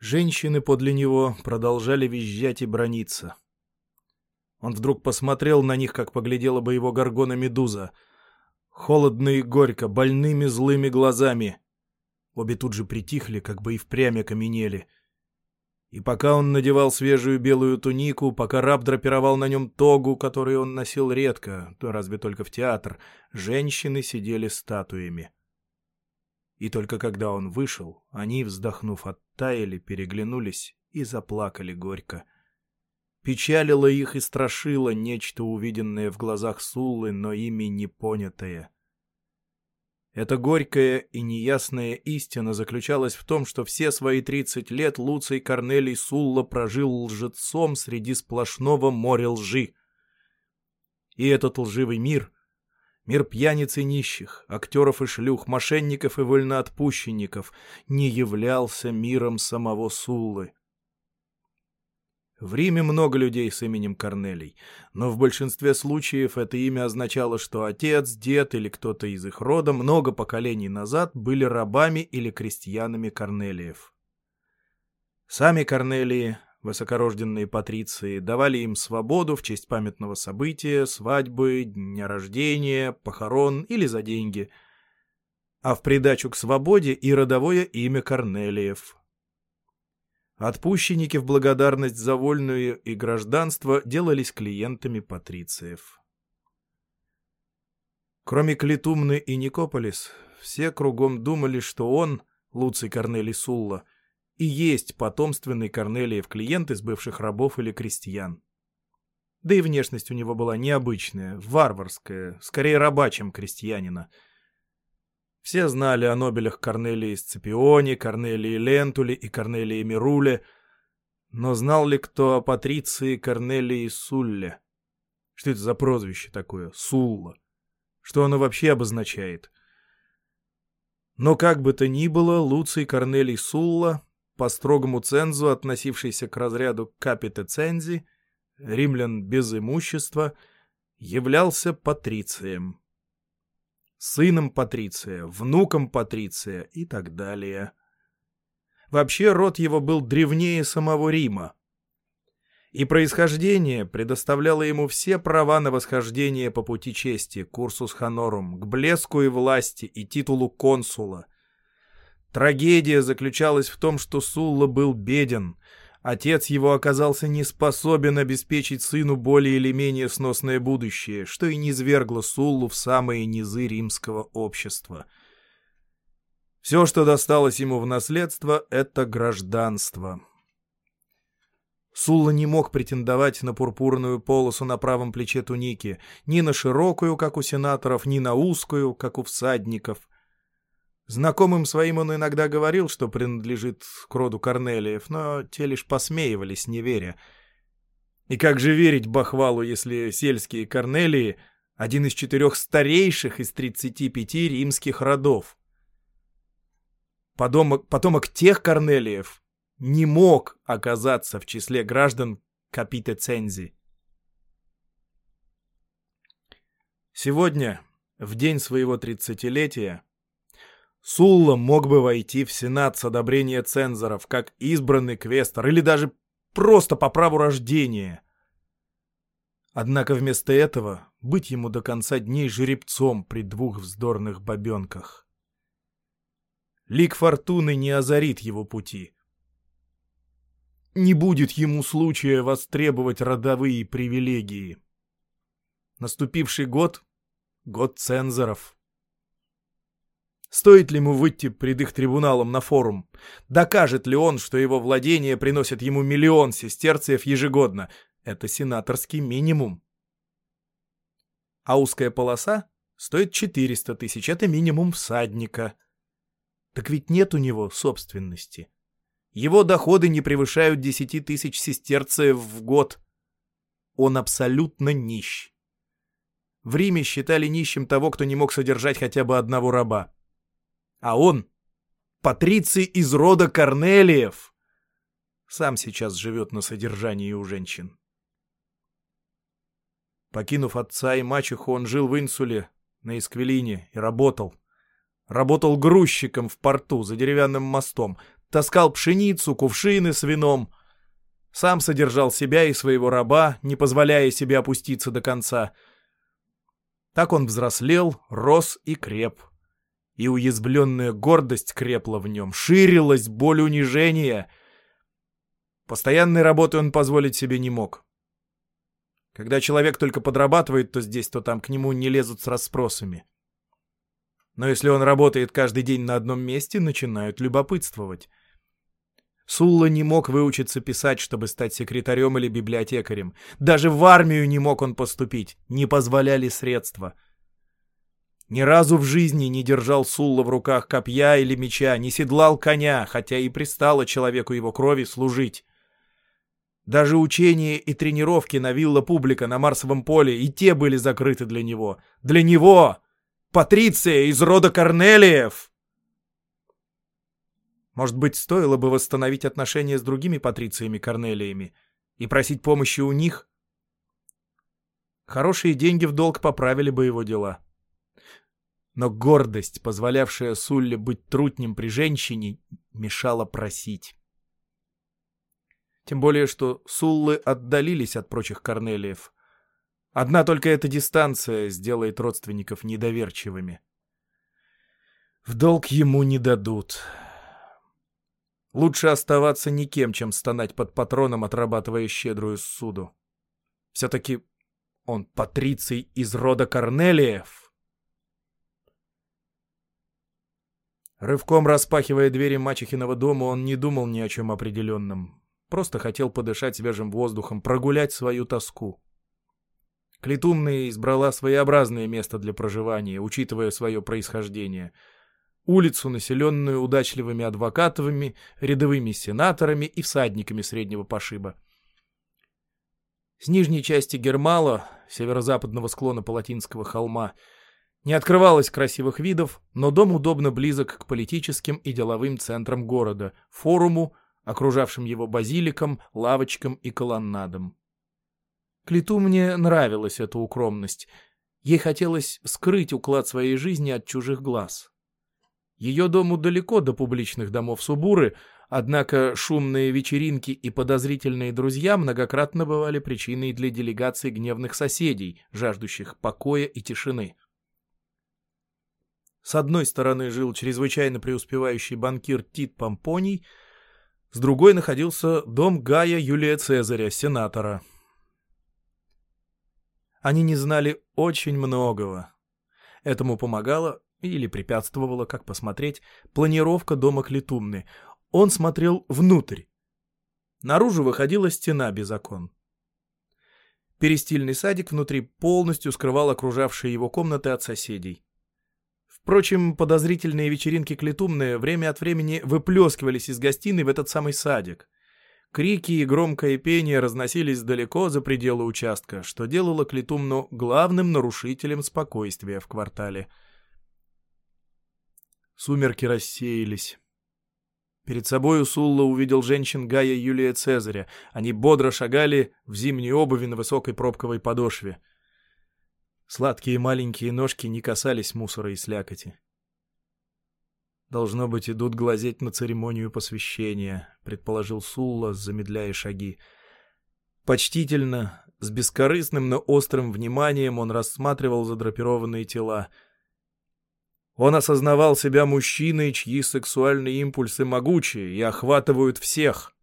Женщины подле него продолжали визжать и брониться. Он вдруг посмотрел на них, как поглядела бы его горгона Медуза. Холодно и горько, больными злыми глазами. Обе тут же притихли, как бы и впрямь окаменели. И пока он надевал свежую белую тунику, пока раб драпировал на нем тогу, которую он носил редко, то разве только в театр, женщины сидели статуями. И только когда он вышел, они, вздохнув, оттаяли, переглянулись и заплакали горько. Печалило их и страшило нечто увиденное в глазах Суллы, но ими не понятое. Эта горькая и неясная истина заключалась в том, что все свои тридцать лет Луций Корнелий Сулла прожил лжецом среди сплошного моря лжи. И этот лживый мир — Мир пьяниц и нищих, актеров и шлюх, мошенников и вольноотпущенников не являлся миром самого Суллы. В Риме много людей с именем Корнелий, но в большинстве случаев это имя означало, что отец, дед или кто-то из их рода много поколений назад были рабами или крестьянами Корнелиев. Сами Корнелии Высокорожденные патриции давали им свободу в честь памятного события, свадьбы, дня рождения, похорон или за деньги. А в придачу к свободе и родовое имя Корнелиев. Отпущенники в благодарность за вольную и гражданство делались клиентами патрициев. Кроме Клитумны и Никополис, все кругом думали, что он, Луций Корнелий Сулла, и есть потомственный Корнелиев клиент из бывших рабов или крестьян. Да и внешность у него была необычная, варварская, скорее раба, чем крестьянина. Все знали о Нобелях Корнелии Сципионе, Корнелии Лентуле и Корнелии Мируле, но знал ли кто о Патриции Корнелии Сулле? Что это за прозвище такое? Сулла. Что оно вообще обозначает? Но как бы то ни было, Луций Корнелий Сулла по строгому цензу, относившийся к разряду цензи, римлян без имущества, являлся патрицием. Сыном патриция, внуком патриция и так далее. Вообще род его был древнее самого Рима. И происхождение предоставляло ему все права на восхождение по пути чести, курсус хонорум, к блеску и власти и титулу консула, Трагедия заключалась в том, что Сулла был беден. Отец его оказался не способен обеспечить сыну более или менее сносное будущее, что и низвергло Суллу в самые низы римского общества. Все, что досталось ему в наследство, — это гражданство. Сулла не мог претендовать на пурпурную полосу на правом плече туники, ни на широкую, как у сенаторов, ни на узкую, как у всадников. Знакомым своим он иногда говорил, что принадлежит к роду Корнелиев, но те лишь посмеивались, не веря. И как же верить Бахвалу, если сельские Корнелии — один из четырех старейших из 35 римских родов? Потомок, потомок тех Корнелиев не мог оказаться в числе граждан Капите Цензи. Сегодня, в день своего тридцатилетия, Сулла мог бы войти в Сенат с одобрения цензоров, как избранный квестор, или даже просто по праву рождения. Однако вместо этого быть ему до конца дней жеребцом при двух вздорных бабенках. Лик фортуны не озарит его пути. Не будет ему случая востребовать родовые привилегии. Наступивший год — год цензоров — Стоит ли ему выйти пред их трибуналом на форум? Докажет ли он, что его владение приносит ему миллион сестерциев ежегодно? Это сенаторский минимум. А узкая полоса стоит 400 тысяч. Это минимум всадника. Так ведь нет у него собственности. Его доходы не превышают 10 тысяч сестерциев в год. Он абсолютно нищ. В Риме считали нищим того, кто не мог содержать хотя бы одного раба. А он — патриций из рода Корнелиев. Сам сейчас живет на содержании у женщин. Покинув отца и мачеху, он жил в Инсуле, на Исквелине, и работал. Работал грузчиком в порту за деревянным мостом. таскал пшеницу, кувшины с вином. Сам содержал себя и своего раба, не позволяя себе опуститься до конца. Так он взрослел, рос и креп. И уязвленная гордость крепла в нем, ширилась боль унижения. Постоянной работы он позволить себе не мог. Когда человек только подрабатывает то здесь, то там, к нему не лезут с расспросами. Но если он работает каждый день на одном месте, начинают любопытствовать. Сулла не мог выучиться писать, чтобы стать секретарем или библиотекарем. Даже в армию не мог он поступить, не позволяли средства. Ни разу в жизни не держал Сулла в руках копья или меча, не седлал коня, хотя и пристало человеку его крови служить. Даже учения и тренировки на вилла публика на Марсовом поле и те были закрыты для него. Для него! Патриция из рода Корнелиев! Может быть, стоило бы восстановить отношения с другими патрициями Корнелиями и просить помощи у них? Хорошие деньги в долг поправили бы его дела. Но гордость, позволявшая Сулле быть трутнем при женщине, мешала просить. Тем более, что Суллы отдалились от прочих Корнелиев. Одна только эта дистанция сделает родственников недоверчивыми. В долг ему не дадут. Лучше оставаться никем, чем стонать под патроном, отрабатывая щедрую суду. Все-таки он патриций из рода Корнелиев. Рывком распахивая двери мачехиного дома, он не думал ни о чем определенном. Просто хотел подышать свежим воздухом, прогулять свою тоску. Клетумная избрала своеобразное место для проживания, учитывая свое происхождение. Улицу, населенную удачливыми адвокатовыми, рядовыми сенаторами и всадниками среднего пошиба. С нижней части Гермала, северо-западного склона Палатинского холма, не открывалось красивых видов, но дом удобно близок к политическим и деловым центрам города, форуму, окружавшим его базиликом, лавочкам и колоннадам. Клиту мне нравилась эта укромность. Ей хотелось скрыть уклад своей жизни от чужих глаз. Ее дому далеко до публичных домов Субуры, однако шумные вечеринки и подозрительные друзья многократно бывали причиной для делегаций гневных соседей, жаждущих покоя и тишины. С одной стороны жил чрезвычайно преуспевающий банкир Тит Помпоний — с другой находился дом Гая Юлия Цезаря, сенатора. Они не знали очень многого. Этому помогала или препятствовала, как посмотреть, планировка дома Клетумны. Он смотрел внутрь. Наружу выходила стена без окон. Перестильный садик внутри полностью скрывал окружавшие его комнаты от соседей. Впрочем, подозрительные вечеринки клетумные время от времени выплескивались из гостиной в этот самый садик. Крики и громкое пение разносились далеко за пределы участка, что делало Клетумну главным нарушителем спокойствия в квартале. Сумерки рассеялись. Перед собой Сулла увидел женщин Гая Юлия Цезаря. Они бодро шагали в зимней обуви на высокой пробковой подошве. Сладкие маленькие ножки не касались мусора и слякоти. «Должно быть, идут глазеть на церемонию посвящения», — предположил Сулла, замедляя шаги. Почтительно, с бескорыстным, но острым вниманием он рассматривал задрапированные тела. Он осознавал себя мужчиной, чьи сексуальные импульсы могучие и охватывают всех.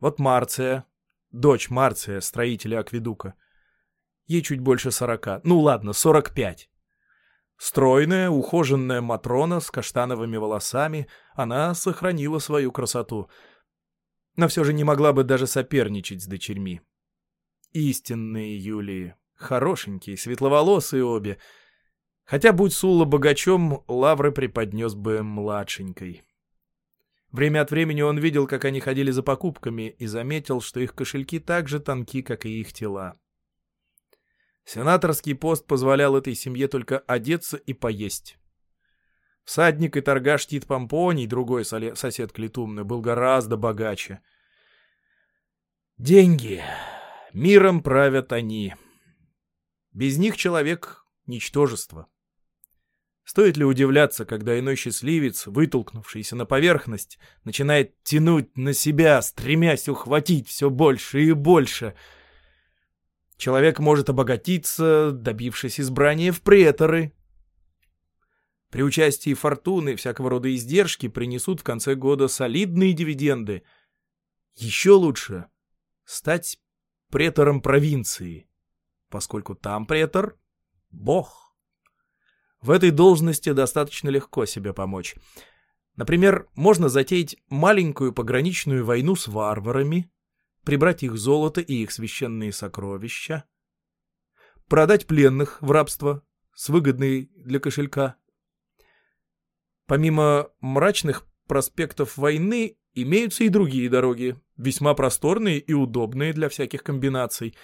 Вот Марция, дочь Марция, строителя Акведука — Ей чуть больше сорока. Ну ладно, сорок пять. Стройная, ухоженная Матрона с каштановыми волосами, она сохранила свою красоту. Но все же не могла бы даже соперничать с дочерьми. Истинные Юлии. Хорошенькие, светловолосые обе. Хотя, будь Сула богачом, лавры преподнес бы младшенькой. Время от времени он видел, как они ходили за покупками, и заметил, что их кошельки так же тонки, как и их тела. Сенаторский пост позволял этой семье только одеться и поесть. Всадник и торгаш Тит Помпоний, другой сосед Клетумны, был гораздо богаче. Деньги. Миром правят они. Без них человек — ничтожество. Стоит ли удивляться, когда иной счастливец, вытолкнувшийся на поверхность, начинает тянуть на себя, стремясь ухватить все больше и больше? Человек может обогатиться, добившись избрания в преторы. При участии фортуны всякого рода издержки принесут в конце года солидные дивиденды. Еще лучше стать претором провинции, поскольку там претор — бог. В этой должности достаточно легко себе помочь. Например, можно затеять маленькую пограничную войну с варварами, прибрать их золото и их священные сокровища, продать пленных в рабство с выгодной для кошелька. Помимо мрачных проспектов войны имеются и другие дороги, весьма просторные и удобные для всяких комбинаций.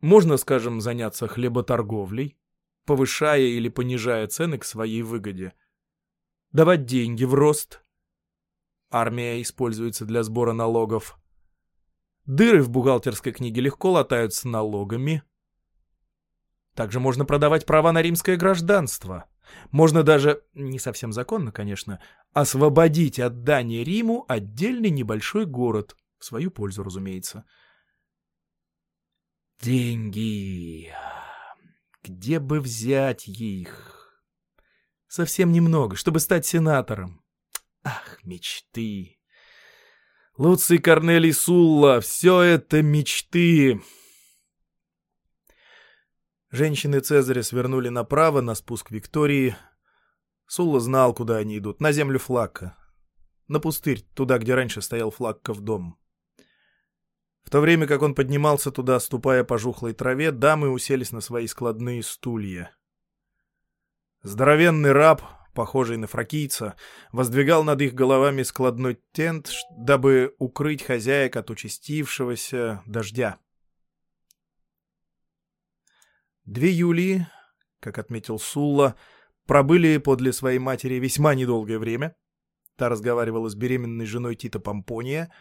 Можно, скажем, заняться хлеботорговлей, повышая или понижая цены к своей выгоде. Давать деньги в рост. Армия используется для сбора налогов. Дыры в бухгалтерской книге легко латаются налогами. Также можно продавать права на римское гражданство. Можно даже, не совсем законно, конечно, освободить от дани Риму отдельный небольшой город, в свою пользу, разумеется. Деньги. Где бы взять их? Совсем немного, чтобы стать сенатором. Ах, мечты. Луций Корнелий Сулла, все это мечты. Женщины Цезаря свернули направо на спуск Виктории. Сулла знал, куда они идут, на землю Флакка. На пустырь, туда, где раньше стоял Флакков дом. В то время как он поднимался туда, ступая по жухлой траве, дамы уселись на свои складные стулья. Здоровенный раб, похожий на фракийца, воздвигал над их головами складной тент, дабы укрыть хозяек от участившегося дождя. Две Юлии, как отметил Сулла, пробыли подле своей матери весьма недолгое время. Та разговаривала с беременной женой Тита Помпония.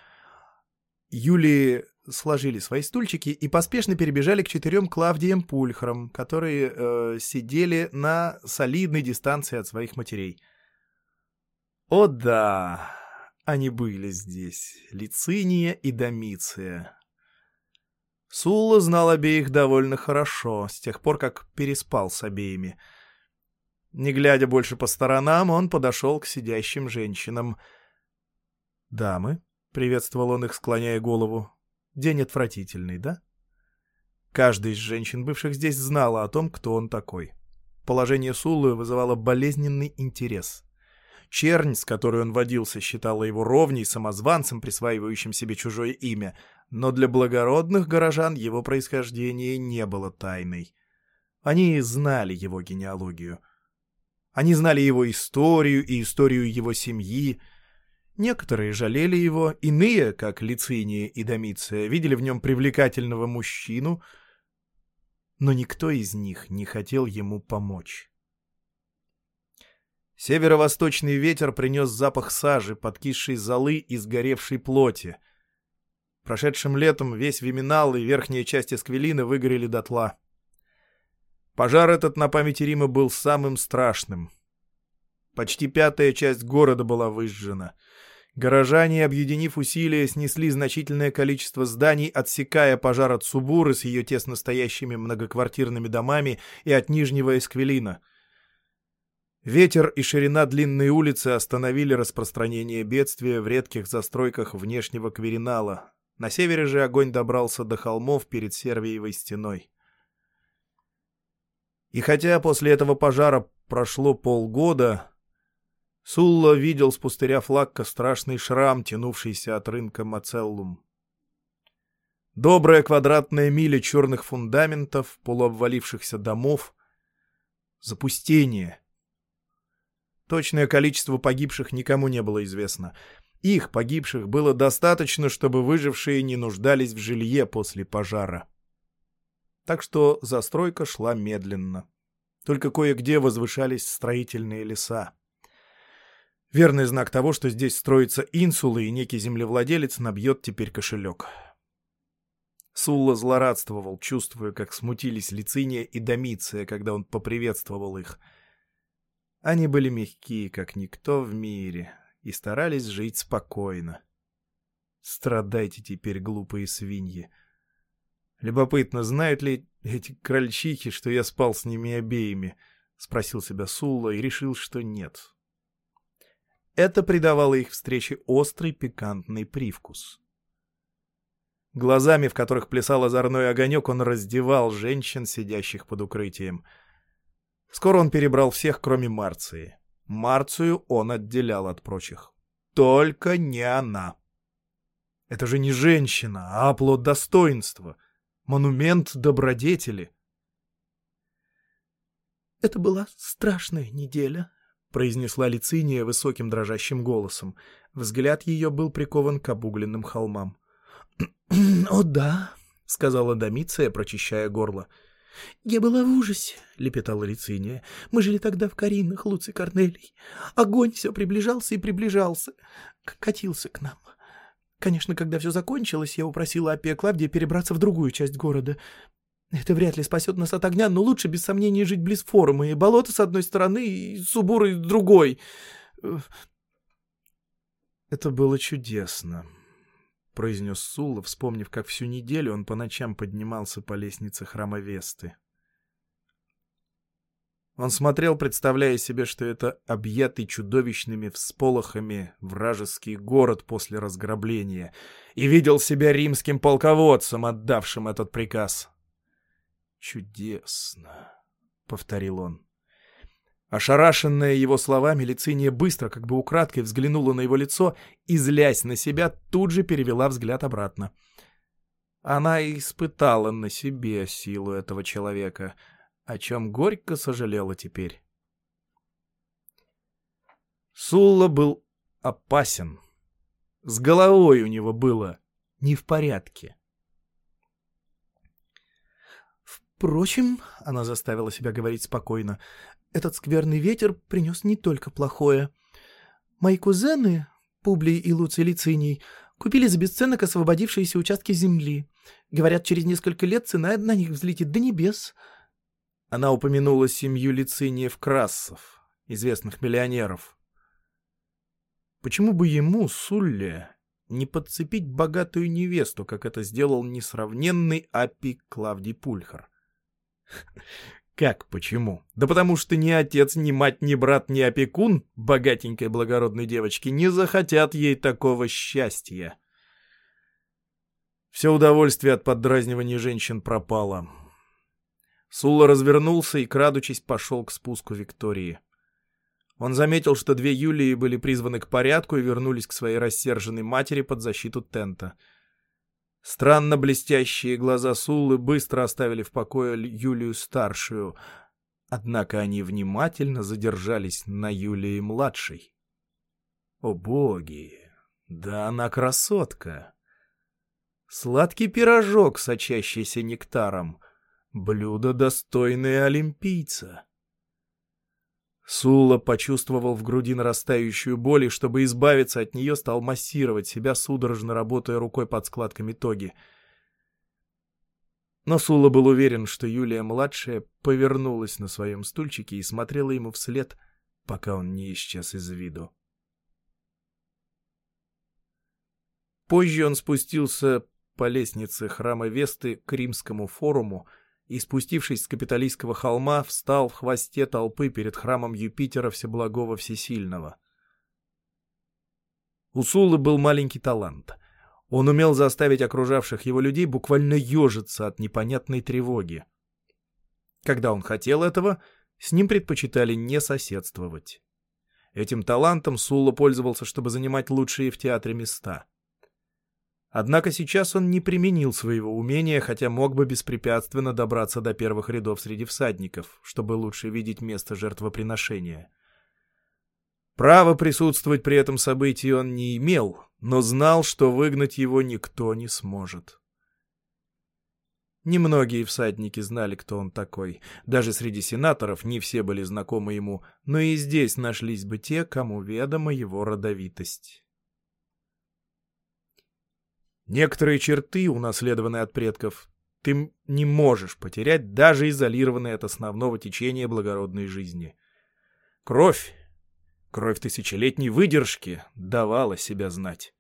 Юлии сложили свои стульчики и поспешно перебежали к четырем Клавдиям Пульхрам, которые э, сидели на солидной дистанции от своих матерей. О да, они были здесь, Лициния и Домиция. Сулла знал обеих довольно хорошо, с тех пор, как переспал с обеими. Не глядя больше по сторонам, он подошел к сидящим женщинам. «Дамы», — приветствовал он их, склоняя голову, День отвратительный, да? Каждая из женщин, бывших здесь, знала о том, кто он такой. Положение Суллы вызывало болезненный интерес. Чернь, с которой он водился, считала его ровней самозванцем, присваивающим себе чужое имя, но для благородных горожан его происхождение не было тайной. Они знали его генеалогию. Они знали его историю и историю его семьи, Некоторые жалели его, иные, как Лициния и Домиция, видели в нем привлекательного мужчину, но никто из них не хотел ему помочь. Северо-восточный ветер принес запах сажи, подкисшей золы и сгоревшей плоти. Прошедшим летом весь Виминал и верхняя часть Эсквилина выгорели дотла. Пожар этот на памяти Рима был самым страшным. Почти пятая часть города была выжжена — Горожане, объединив усилия, снесли значительное количество зданий, отсекая пожар от Субуры с ее тесно стоящими многоквартирными домами и от Нижнего Эсквилина. Ветер и ширина длинной улицы остановили распространение бедствия в редких застройках внешнего Кверинала. На севере же огонь добрался до холмов перед Сервиевой стеной. И хотя после этого пожара прошло полгода, Сулла видел с пустыря флакка страшный шрам, тянувшийся от рынка Мацеллум. Добрая квадратная миля черных фундаментов, полуобвалившихся домов. Запустение. Точное количество погибших никому не было известно. Их, погибших, было достаточно, чтобы выжившие не нуждались в жилье после пожара. Так что застройка шла медленно. Только кое-где возвышались строительные леса. Верный знак того, что здесь строится инсула, и некий землевладелец набьет теперь кошелек. Сулла злорадствовал, чувствуя, как смутились Лициния и Домиция, когда он поприветствовал их. Они были мягкие, как никто в мире, и старались жить спокойно. Страдайте теперь, глупые свиньи. Любопытно, знают ли эти крольчихи, что я спал с ними обеими? Спросил себя Сулла и решил, что нет. Это придавало их встрече острый пикантный привкус. Глазами, в которых плясал озорной огонек, он раздевал женщин, сидящих под укрытием. Скоро он перебрал всех, кроме Марции. Марцию он отделял от прочих. Только не она. Это же не женщина, а оплот достоинства. Монумент добродетели. «Это была страшная неделя», — произнесла Лициния высоким дрожащим голосом. Взгляд ее был прикован к обугленным холмам. «О да», — сказала Домиция, прочищая горло. «Я была в ужасе», — лепетала Лициния. «Мы жили тогда в Каринах, Луций Корнелий. Огонь все приближался и приближался, катился к нам. Конечно, когда все закончилось, я упросила Апия Клавдия перебраться в другую часть города. Это вряд ли спасет нас от огня, но лучше, без сомнения, жить близ форума, и болото с одной стороны, и Субуры с другой». Это было чудесно произнес Сула, вспомнив, как всю неделю он по ночам поднимался по лестнице храма Весты. Он смотрел, представляя себе, что это объятый чудовищными всполохами вражеский город после разграбления, и видел себя римским полководцем, отдавшим этот приказ. «Чудесно», — повторил он. Ошарашенная его словами, Лициния быстро, как бы украдкой, взглянула на его лицо и, злясь на себя, тут же перевела взгляд обратно. Она испытала на себе силу этого человека, о чем горько сожалела теперь. Сулла был опасен. С головой у него было не в порядке. Впрочем, она заставила себя говорить спокойно, этот скверный ветер принес не только плохое. Мои кузены, Публий и Луций Лициний, купили за бесценок освободившиеся участки земли. Говорят, через несколько лет цена на них взлетит до небес. Она упомянула семью Лициниев-Красов, известных миллионеров. Почему бы ему, Сулле, не подцепить богатую невесту, как это сделал несравненный Апи Клавдий Пульхар? Как почему? Да потому что ни отец, ни мать, ни брат, ни опекун богатенькой благородной девочки не захотят ей такого счастья. Все удовольствие от поддразнивания женщин пропало. Сула развернулся и, крадучись, пошел к спуску Виктории. Он заметил, что две Юлии были призваны к порядку и вернулись к своей рассерженной матери под защиту тента — Странно блестящие глаза Сулы быстро оставили в покое Юлию-старшую, однако они внимательно задержались на Юлии-младшей. О боги! Да она красотка! Сладкий пирожок, сочащийся нектаром, блюдо, достойное олимпийца. Сула почувствовал в груди нарастающую боль и, чтобы избавиться от нее, стал массировать себя, судорожно работая рукой под складками тоги. Но Сула был уверен, что Юлия-младшая повернулась на своем стульчике и смотрела ему вслед, пока он не исчез из виду. Позже он спустился по лестнице храма Весты к римскому форуму, и, спустившись с капиталистского холма, встал в хвосте толпы перед храмом Юпитера Всеблагого Всесильного. У Сулы был маленький талант. Он умел заставить окружавших его людей буквально ежиться от непонятной тревоги. Когда он хотел этого, с ним предпочитали не соседствовать. Этим талантом Сула пользовался, чтобы занимать лучшие в театре места — Однако сейчас он не применил своего умения, хотя мог бы беспрепятственно добраться до первых рядов среди всадников, чтобы лучше видеть место жертвоприношения. Право присутствовать при этом событии он не имел, но знал, что выгнать его никто не сможет. Немногие всадники знали, кто он такой. Даже среди сенаторов не все были знакомы ему, но и здесь нашлись бы те, кому ведома его родовитость. Некоторые черты, унаследованные от предков, ты не можешь потерять, даже изолированные от основного течения благородной жизни. Кровь, кровь тысячелетней выдержки давала себя знать.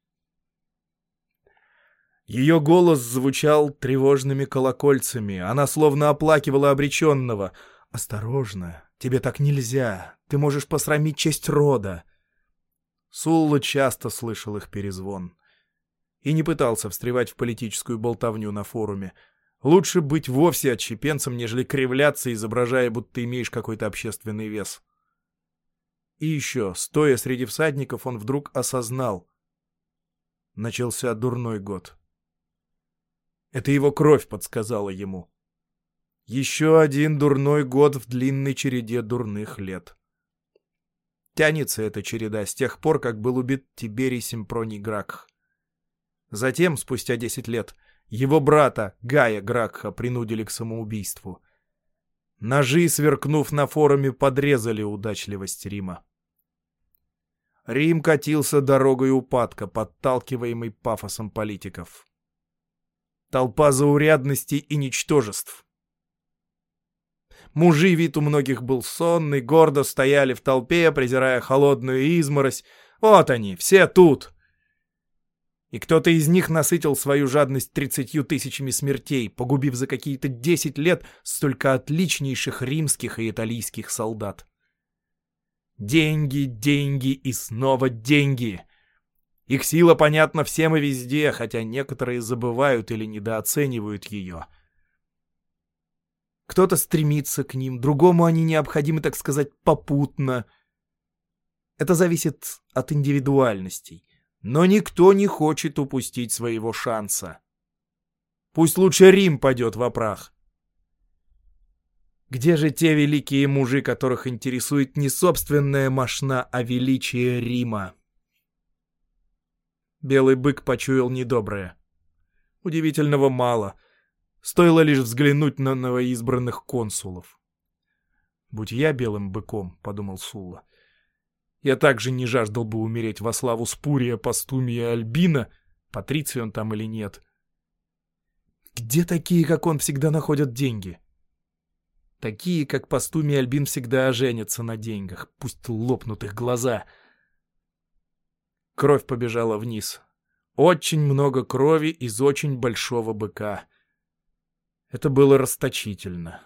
Ее голос звучал тревожными колокольцами. Она словно оплакивала обреченного. «Осторожно, тебе так нельзя. Ты можешь посрамить честь рода». Сулла часто слышал их перезвон. И не пытался встревать в политическую болтовню на форуме. Лучше быть вовсе отщепенцем, нежели кривляться, изображая, будто имеешь какой-то общественный вес. И еще, стоя среди всадников, он вдруг осознал. Начался дурной год. Это его кровь подсказала ему. Еще один дурной год в длинной череде дурных лет. Тянется эта череда с тех пор, как был убит Тиберий Симпроний Гракх. Затем, спустя десять лет, его брата Гая Гракха принудили к самоубийству. Ножи, сверкнув на форуме, подрезали удачливость Рима. Рим катился дорогой упадка, подталкиваемый пафосом политиков. Толпа заурядностей и ничтожеств. Мужи вид у многих был сонный, гордо стояли в толпе, презирая холодную изморозь. Вот они, все тут. И кто-то из них насытил свою жадность тридцатью тысячами смертей, погубив за какие-то десять лет столько отличнейших римских и италийских солдат. Деньги, деньги и снова деньги. Их сила понятна всем и везде, хотя некоторые забывают или недооценивают ее. Кто-то стремится к ним, другому они необходимы, так сказать, попутно. Это зависит от индивидуальностей. Но никто не хочет упустить своего шанса. Пусть лучше Рим пойдет в прах. Где же те великие мужи, которых интересует не собственная мошна, а величие Рима? Белый бык почуял недоброе. Удивительного мало. Стоило лишь взглянуть на новоизбранных консулов. «Будь я белым быком», — подумал Сулла, — «я также не жаждал бы умереть во славу Спурия, Пастумия, Альбина, патриций он там или нет. Где такие, как он, всегда находят деньги?» Такие, как Пастуми и Альбин, всегда оженятся на деньгах, пусть лопнут их глаза — Кровь побежала вниз. Очень много крови из очень большого быка. Это было расточительно.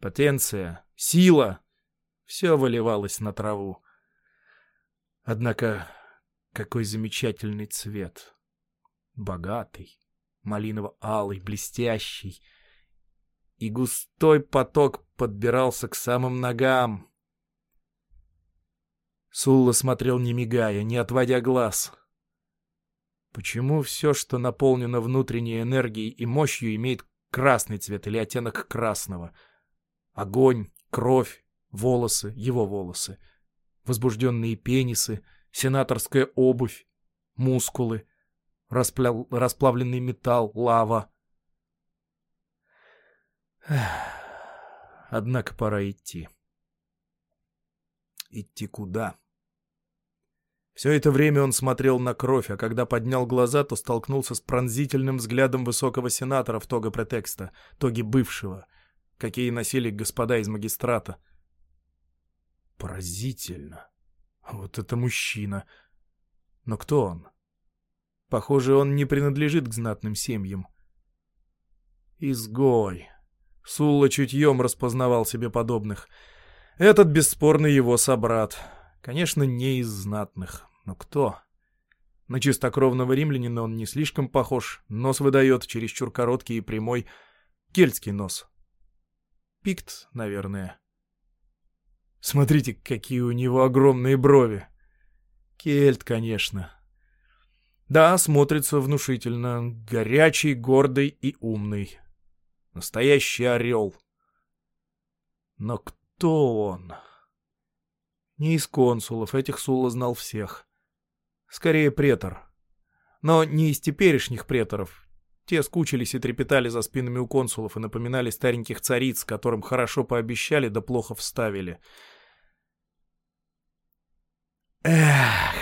Потенция, сила — все выливалось на траву. Однако какой замечательный цвет. Богатый, малиново-алый, блестящий. И густой поток подбирался к самым ногам. Сулла смотрел не мигая, не отводя глаз. Почему все, что наполнено внутренней энергией и мощью, имеет красный цвет или оттенок красного? Огонь, кровь, волосы, его волосы, возбужденные пенисы, сенаторская обувь, мускулы, распля... расплавленный металл, лава. Однако пора идти. Идти куда? Все это время он смотрел на кровь, а когда поднял глаза, то столкнулся с пронзительным взглядом высокого сенатора в тоге претекста, тоге бывшего, какие носили господа из магистрата. Поразительно. Вот это мужчина. Но кто он? Похоже, он не принадлежит к знатным семьям. Изгой. Сулла чутьем распознавал себе подобных. Этот бесспорно его собрат. Конечно, не из знатных. Но кто? На чистокровного римлянина он не слишком похож. Нос выдает чересчур короткий и прямой. Кельтский нос. Пикт, наверное. Смотрите, какие у него огромные брови. Кельт, конечно. Да, смотрится внушительно. Горячий, гордый и умный. Настоящий орел. Но кто он? Не из консулов, этих Сула знал всех. Скорее претор. Но не из теперешних преторов. Те скучились и трепетали за спинами у консулов и напоминали стареньких цариц, которым хорошо пообещали да плохо вставили. Эх!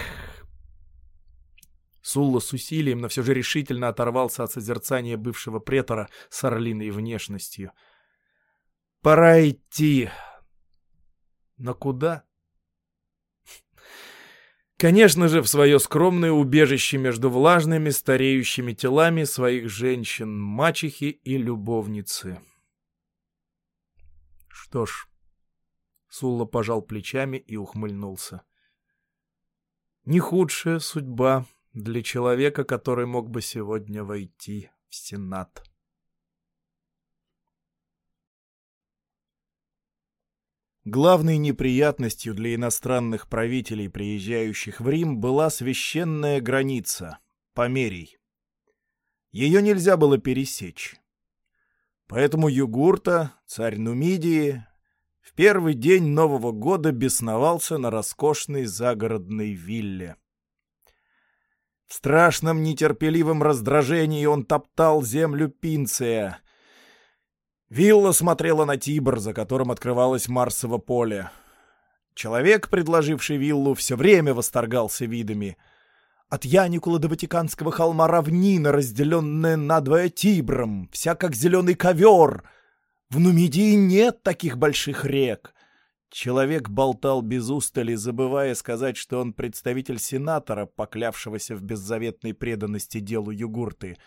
Сулла с усилием, но все же решительно оторвался от созерцания бывшего претора с орлиной внешностью. «Пора идти!» «Но куда?» Конечно же, в свое скромное убежище между влажными стареющими телами своих женщин, мачехи и любовницы. Что ж, Сулла пожал плечами и ухмыльнулся. Не худшая судьба для человека, который мог бы сегодня войти в Сенат. Главной неприятностью для иностранных правителей, приезжающих в Рим, была священная граница — Померий. Ее нельзя было пересечь. Поэтому Югурта, царь Нумидии, в первый день Нового года бесновался на роскошной загородной вилле. В страшном нетерпеливом раздражении он топтал землю Пинция — Вилла смотрела на Тибр, за которым открывалось Марсово поле. Человек, предложивший виллу, все время восторгался видами. От Яникула до Ватиканского холма равнина, разделенная надвое Тибром, вся как зеленый ковер. В Нумидии нет таких больших рек. Человек болтал без устали, забывая сказать, что он представитель сенатора, поклявшегося в беззаветной преданности делу Югурты.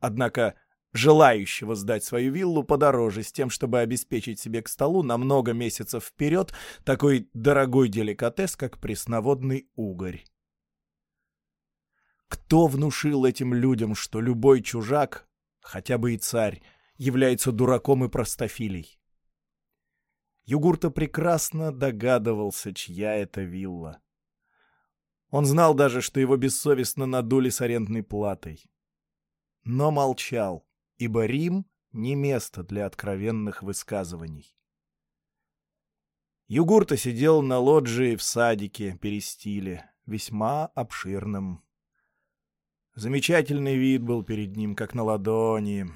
Однако желающего сдать свою виллу подороже, с тем, чтобы обеспечить себе к столу на много месяцев вперед такой дорогой деликатес, как пресноводный угорь. Кто внушил этим людям, что любой чужак, хотя бы и царь, является дураком и простофилей? Югурта прекрасно догадывался, чья это вилла. Он знал даже, что его бессовестно надули с арендной платой. Но молчал ибо Рим — не место для откровенных высказываний. Югурта сидел на лоджии в садике Перестиле, весьма обширном. Замечательный вид был перед ним, как на ладони.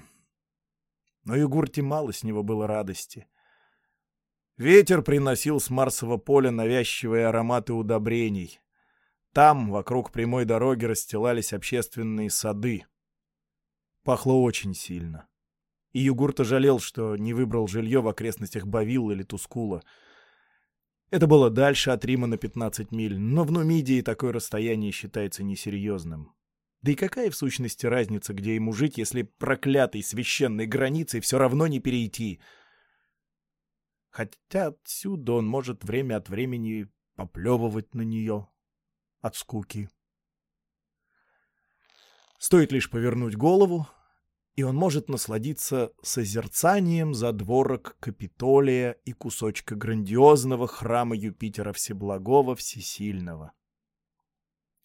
Но Югурте мало с него было радости. Ветер приносил с Марсового поля навязчивые ароматы удобрений. Там, вокруг прямой дороги, расстилались общественные сады. Пахло очень сильно. И Югурта жалел, что не выбрал жилье в окрестностях Бавилла или Тускула. Это было дальше от Рима на 15 миль, но в Нумидии такое расстояние считается несерьезным. Да и какая в сущности разница, где ему жить, если проклятой священной границей все равно не перейти? Хотя отсюда он может время от времени поплевывать на нее от скуки. Стоит лишь повернуть голову, и он может насладиться созерцанием задворок Капитолия и кусочка грандиозного храма Юпитера Всеблагого Всесильного.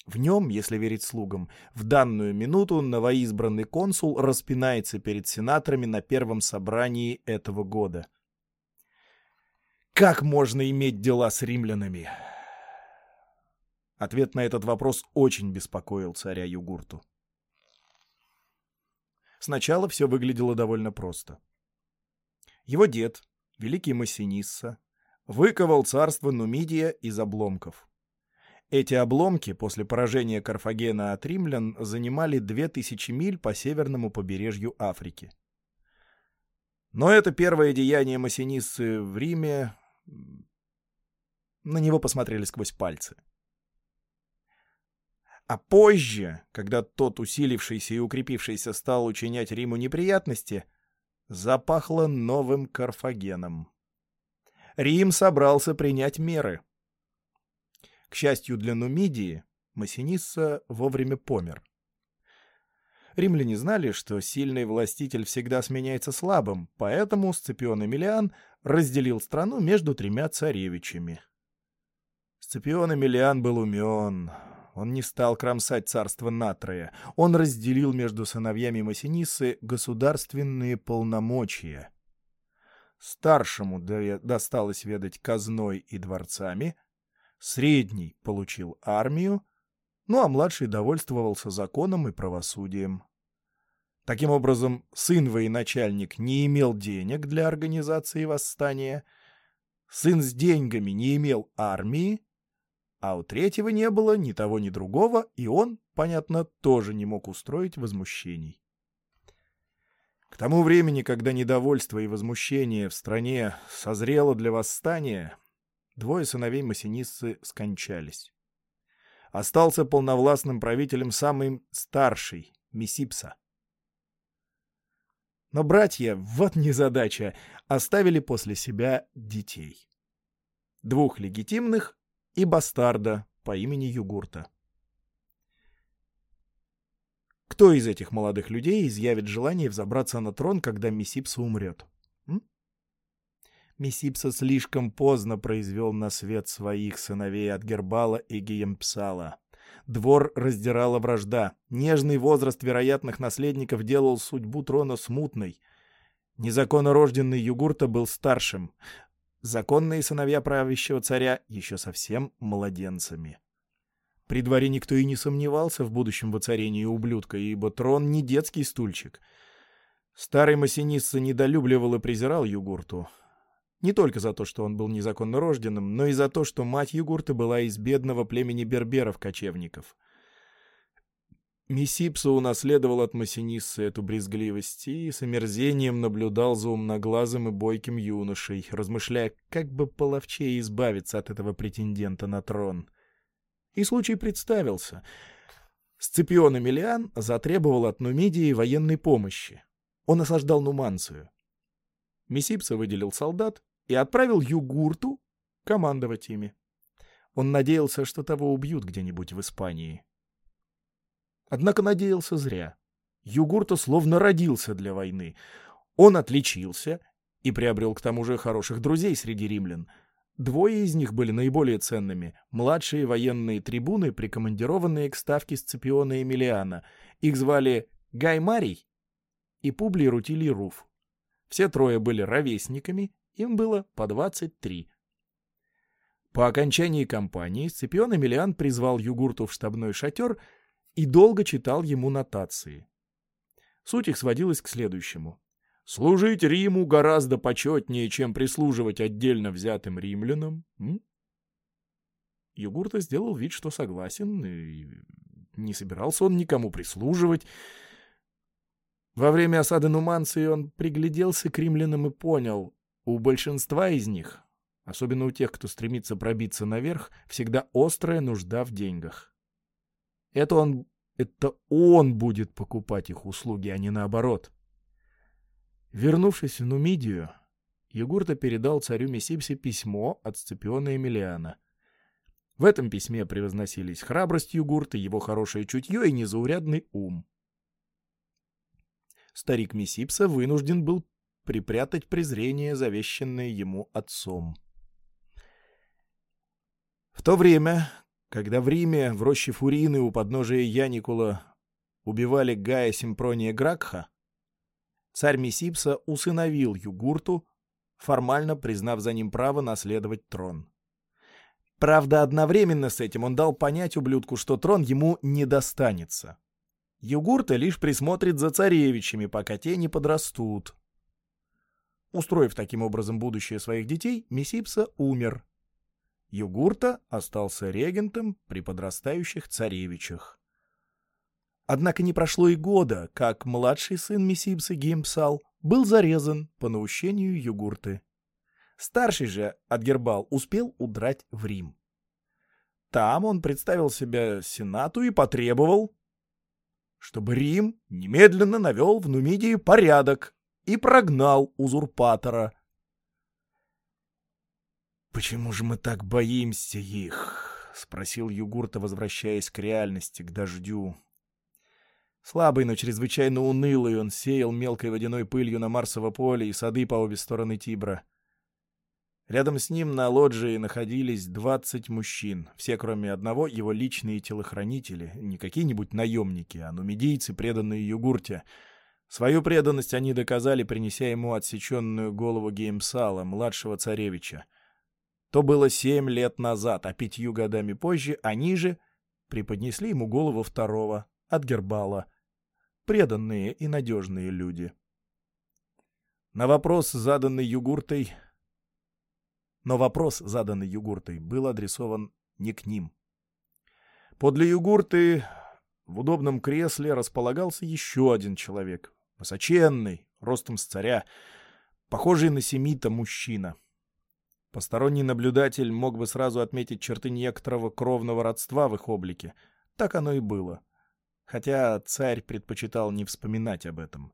В нем, если верить слугам, в данную минуту новоизбранный консул распинается перед сенаторами на первом собрании этого года. Как можно иметь дела с римлянами? Ответ на этот вопрос очень беспокоил царя Югурту. Сначала все выглядело довольно просто. Его дед, великий Массинисса, выковал царство Нумидия из обломков. Эти обломки после поражения Карфагена от римлян занимали 2000 миль по северному побережью Африки. Но это первое деяние Массиниссы в Риме... На него посмотрели сквозь пальцы. А позже, когда тот усилившийся и укрепившийся стал учинять Риму неприятности, запахло новым Карфагеном. Рим собрался принять меры. К счастью для Нумидии, Массинисса вовремя помер. Римляне знали, что сильный властитель всегда сменяется слабым, поэтому Сципион Эмилиан разделил страну между тремя царевичами. Сципион Эмилиан был умен, он не стал кромсать царство Натрия. Он разделил между сыновьями Массинисы государственные полномочия. Старшему досталось ведать казной и дворцами, средний получил армию, ну а младший довольствовался законом и правосудием. Таким образом, сын военачальник не имел денег для организации восстания, сын с деньгами не имел армии, а у третьего не было ни того, ни другого, и он, понятно, тоже не мог устроить возмущений. К тому времени, когда недовольство и возмущение в стране созрело для восстания, двое сыновей Массиниссы скончались. остался полновластным правителем самый старший, Мисипса. Но братья, вот незадача, оставили после себя детей. Двух легитимных и бастарда по имени Югурта. Кто из этих молодых людей изъявит желание взобраться на трон, когда Мисипса умрет? Месипса слишком поздно произвел на свет своих сыновей от Гербала и Гиемпсала. Двор раздирала вражда. Нежный возраст вероятных наследников делал судьбу трона смутной. Незаконно рожденный Югурта был старшим. Законные сыновья правящего царя еще совсем младенцами. При дворе никто и не сомневался в будущем воцарении ублюдка, ибо трон не детский стульчик. Старый Массинисса недолюбливал и презирал Югурту. Не только за то, что он был незаконно рожденным, но и за то, что мать Югурты была из бедного племени берберов-кочевников. Мисипса унаследовал от Массинисса эту брезгливость и с омерзением наблюдал за умноглазым и бойким юношей, размышляя, как бы половчее избавиться от этого претендента на трон. И случай представился. Сципион Эмилиан затребовал от Нумидии военной помощи. Он осаждал Нуманцию. Месипса выделил солдат и отправил Югурту командовать ими. Он надеялся, что того убьют где-нибудь в Испании. Однако надеялся зря. Югурта словно родился для войны. Он отличился и приобрел к тому же хороших друзей среди римлян. Двое из них были наиболее ценными — младшие военные трибуны, прикомандированные к ставке Сципиона Эмилиана. Их звали Гай Марий и Публий Рутилий Руф. Все трое были ровесниками им было по 23. По окончании кампании Сципион Эмилиан призвал Югурту в штабной шатер и долго читал ему нотации. Суть их сводилась к следующему. «Служить Риму гораздо почетнее, чем прислуживать отдельно взятым римлянам». М? Югурта сделал вид, что согласен, и не собирался он никому прислуживать. Во время осады Нуманции он пригляделся к римлянам и понял, у большинства из них, особенно у тех, кто стремится пробиться наверх, всегда острая нужда в деньгах. Это он, это он будет покупать их услуги, а не наоборот. Вернувшись в Нумидию, Егурта передал царю Месипсе письмо от Сципиона Эмилиана. В этом письме превозносились храбрость Югурта, его хорошее чутье и незаурядный ум. Старик Месипса вынужден был припрятать презрение, завещанное ему отцом. В то время, когда в Риме в роще Фурины у подножия Яникула убивали Гая Симпрония Гракха, царь Месипса усыновил Югурту, формально признав за ним право наследовать трон. Правда, одновременно с этим он дал понять ублюдку, что трон ему не достанется. Югурта лишь присмотрит за царевичами, пока те не подрастут. Устроив таким образом будущее своих детей, Месипса умер. Югурта остался регентом при подрастающих царевичах. Однако не прошло и года, как младший сын Месипса Геймпсал был зарезан по наущению Югурты. Старший же, Адгербал, успел удрать в Рим. Там он представил себя Сенату и потребовал, чтобы Рим немедленно навел в Нумидии порядок и прогнал узурпатора. «Почему же мы так боимся их?» — спросил Югурта, возвращаясь к реальности, к дождю. Слабый, но чрезвычайно унылый, он сеял мелкой водяной пылью на Марсово поле и сады по обе стороны Тибра. Рядом с ним на лоджии находились двадцать мужчин, все кроме одного его личные телохранители, не какие-нибудь наемники, а нумидийцы, преданные Югурте — Свою преданность они доказали, принеся ему отсеченную голову Геймсала, младшего царевича. То было семь лет назад, а пятью годами позже они же преподнесли ему голову второго, от Гербала. Преданные и надежные люди. На вопрос, заданный Югуртой... Но вопрос, заданный Югуртой, был адресован не к ним. Подле Югурты в удобном кресле располагался еще один человек, Высоченный, ростом с царя, похожий на семита мужчина. Посторонний наблюдатель мог бы сразу отметить черты некоторого кровного родства в их облике. Так оно и было. Хотя царь предпочитал не вспоминать об этом.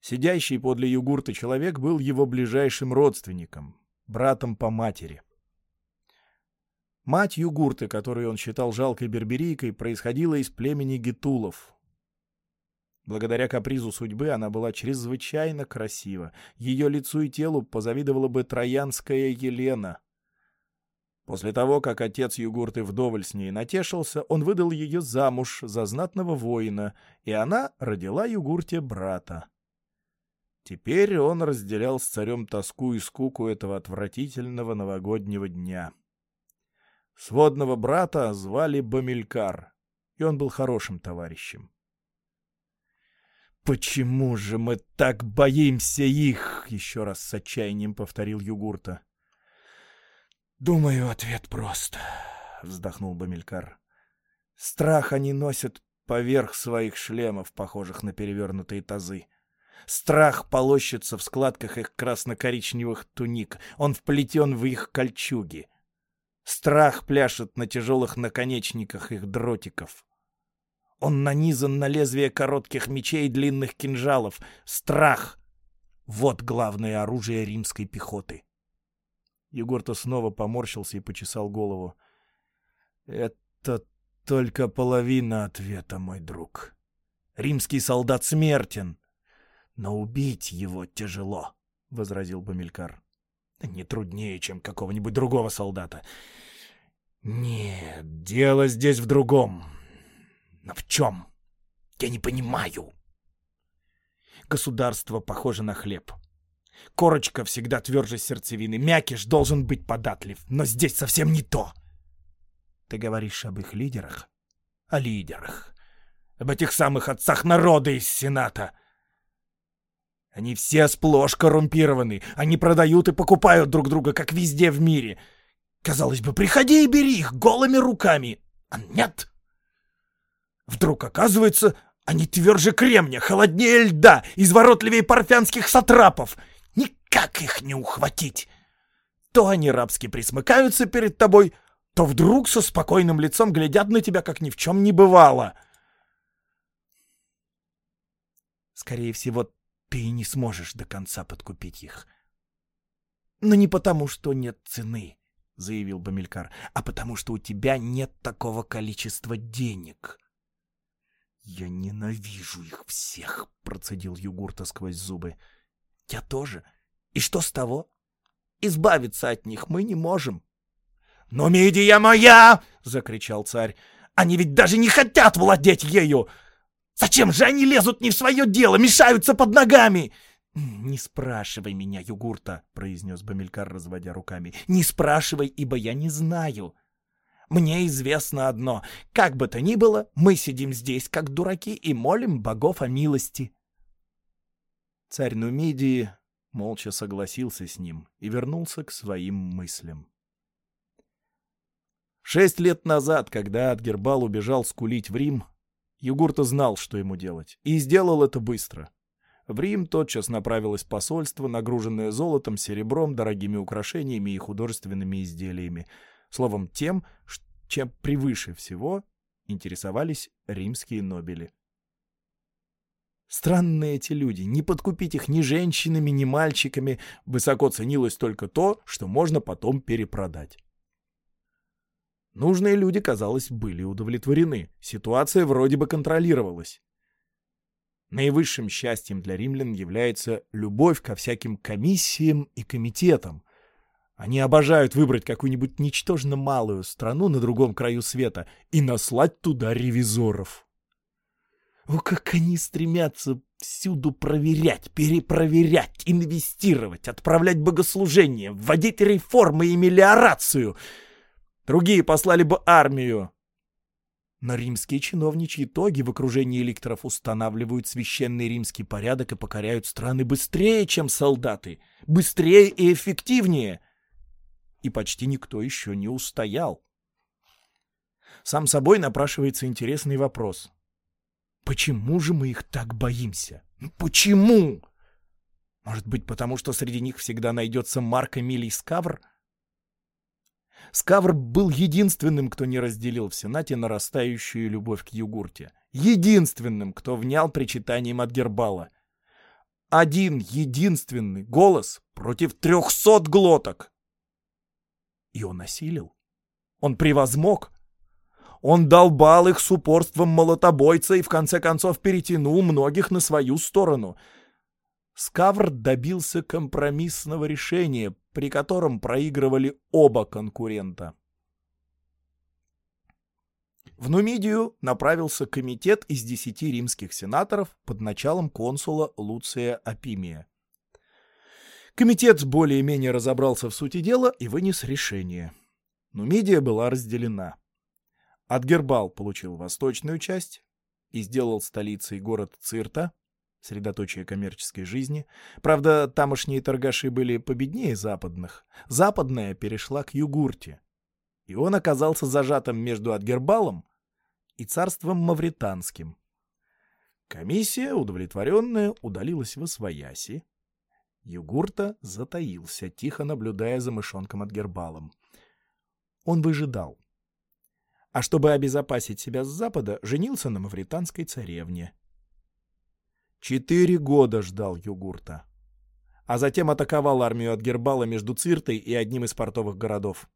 Сидящий подле югурта человек был его ближайшим родственником, братом по матери. Мать югурты, которую он считал жалкой берберийкой, происходила из племени гетулов, Благодаря капризу судьбы она была чрезвычайно красива. Ее лицу и телу позавидовала бы троянская Елена. После того, как отец Югурты вдоволь с ней натешился, он выдал ее замуж за знатного воина, и она родила Югурте брата. Теперь он разделял с царем тоску и скуку этого отвратительного новогоднего дня. Сводного брата звали Бамилькар, и он был хорошим товарищем. «Почему же мы так боимся их?» — еще раз с отчаянием повторил Югурта. «Думаю, ответ прост», — вздохнул Бамилькар. «Страх они носят поверх своих шлемов, похожих на перевернутые тазы. Страх полощется в складках их красно-коричневых туник, он вплетен в их кольчуги. Страх пляшет на тяжелых наконечниках их дротиков. Он нанизан на лезвие коротких мечей и длинных кинжалов. Страх! Вот главное оружие римской пехоты. Егор-то снова поморщился и почесал голову. «Это только половина ответа, мой друг. Римский солдат смертен, но убить его тяжело», — возразил Бамилькар. «Не труднее, чем какого-нибудь другого солдата». «Нет, дело здесь в другом. Но в чем? Я не понимаю. Государство похоже на хлеб. Корочка всегда тверже сердцевины. Мякиш должен быть податлив, но здесь совсем не то. Ты говоришь об их лидерах? О лидерах. Об этих самых отцах народа из Сената. Они все сплошь коррумпированы. Они продают и покупают друг друга, как везде в мире. Казалось бы, приходи и бери их голыми руками. А нет. Вдруг оказывается, они тверже кремня, холоднее льда, изворотливее парфянских сатрапов. Никак их не ухватить. То они рабски присмыкаются перед тобой, то вдруг со спокойным лицом глядят на тебя, как ни в чем не бывало. Скорее всего, ты не сможешь до конца подкупить их. Но не потому, что нет цены, — заявил Бамилькар, — а потому, что у тебя нет такого количества денег. «Я ненавижу их всех!» — процедил Югурта сквозь зубы. «Я тоже. И что с того? Избавиться от них мы не можем». «Но Мидия моя!» — закричал царь. «Они ведь даже не хотят владеть ею! Зачем же они лезут не в свое дело, мешаются под ногами?» «Не спрашивай меня, Югурта», — произнес Бамилькар, разводя руками. «Не спрашивай, ибо я не знаю. Мне известно одно. Как бы то ни было, мы сидим здесь, как дураки, и молим богов о милости. Царь Нумидии молча согласился с ним и вернулся к своим мыслям. Шесть лет назад, когда Адгербал убежал скулить в Рим, Югурта знал, что ему делать, и сделал это быстро. В Рим тотчас направилось посольство, нагруженное золотом, серебром, дорогими украшениями и художественными изделиями — Словом, тем, чем превыше всего интересовались римские нобели. Странные эти люди, не подкупить их ни женщинами, ни мальчиками, высоко ценилось только то, что можно потом перепродать. Нужные люди, казалось, были удовлетворены, ситуация вроде бы контролировалась. Наивысшим счастьем для римлян является любовь ко всяким комиссиям и комитетам, они обожают выбрать какую-нибудь ничтожно малую страну на другом краю света и наслать туда ревизоров. О, как они стремятся всюду проверять, перепроверять, инвестировать, отправлять богослужения, вводить реформы и мелиорацию. Другие послали бы армию. Но римские чиновничьи тоги в окружении электоров устанавливают священный римский порядок и покоряют страны быстрее, чем солдаты, быстрее и эффективнее — и почти никто еще не устоял. Сам собой напрашивается интересный вопрос. Почему же мы их так боимся? Почему? Может быть, потому что среди них всегда найдется Марк Эмилий Скавр? Скавр был единственным, кто не разделил в Сенате нарастающую любовь к югурте. Единственным, кто внял причитанием от Гербала. Один единственный голос против трехсот глоток. И он осилил. Он превозмог. Он долбал их с упорством молотобойца и в конце концов перетянул многих на свою сторону — Скавр добился компромиссного решения, при котором проигрывали оба конкурента. В Нумидию направился комитет из десяти римских сенаторов под началом консула Луция Апимия. Комитет более-менее разобрался в сути дела и вынес решение. Нумидия была разделена. Адгербал получил восточную часть и сделал столицей город Цирта, средоточие коммерческой жизни. Правда, тамошние торгаши были победнее западных. Западная перешла к Югурте. И он оказался зажатым между Адгербалом и царством Мавританским. Комиссия, удовлетворенная, удалилась в Освояси. Югурта затаился, тихо наблюдая за мышонком Адгербалом. Он выжидал. А чтобы обезопасить себя с запада, женился на мавританской царевне — Четыре года ждал Югурта. А затем атаковал армию от Гербала между Циртой и одним из портовых городов.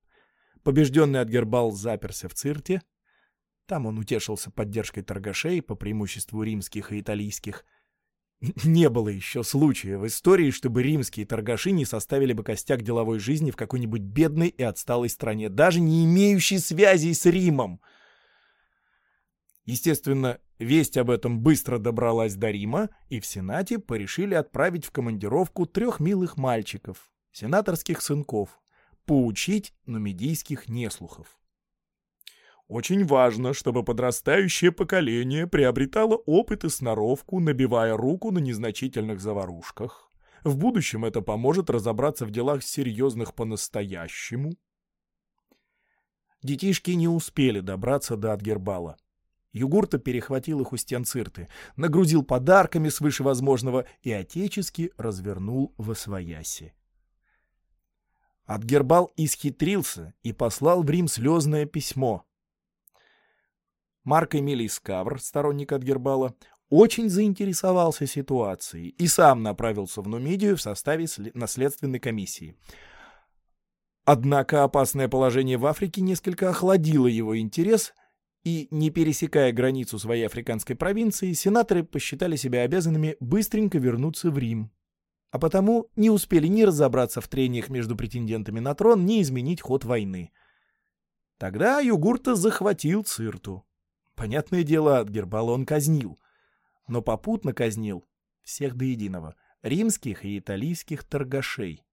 Побежденный от Гербал заперся в Цирте. Там он утешился поддержкой торгашей, по преимуществу римских и италийских. Не было еще случая в истории, чтобы римские торгаши не составили бы костяк деловой жизни в какой-нибудь бедной и отсталой стране, даже не имеющей связей с Римом. Естественно, Весть об этом быстро добралась до Рима, и в Сенате порешили отправить в командировку трех милых мальчиков, сенаторских сынков, поучить нумидийских неслухов. Очень важно, чтобы подрастающее поколение приобретало опыт и сноровку, набивая руку на незначительных заварушках. В будущем это поможет разобраться в делах серьезных по-настоящему. Детишки не успели добраться до Адгербала. Югурта перехватил их у стен цирты, нагрузил подарками свыше возможного и отечески развернул в освояси. Адгербал исхитрился и послал в Рим слезное письмо. Марк Эмилий Скавр, сторонник Адгербала, очень заинтересовался ситуацией и сам направился в Нумидию в составе наследственной комиссии. Однако опасное положение в Африке несколько охладило его интерес — и, не пересекая границу своей африканской провинции, сенаторы посчитали себя обязанными быстренько вернуться в Рим. А потому не успели ни разобраться в трениях между претендентами на трон, ни изменить ход войны. Тогда Югурта захватил Цирту. Понятное дело, от Гербала он казнил. Но попутно казнил всех до единого — римских и италийских торгашей.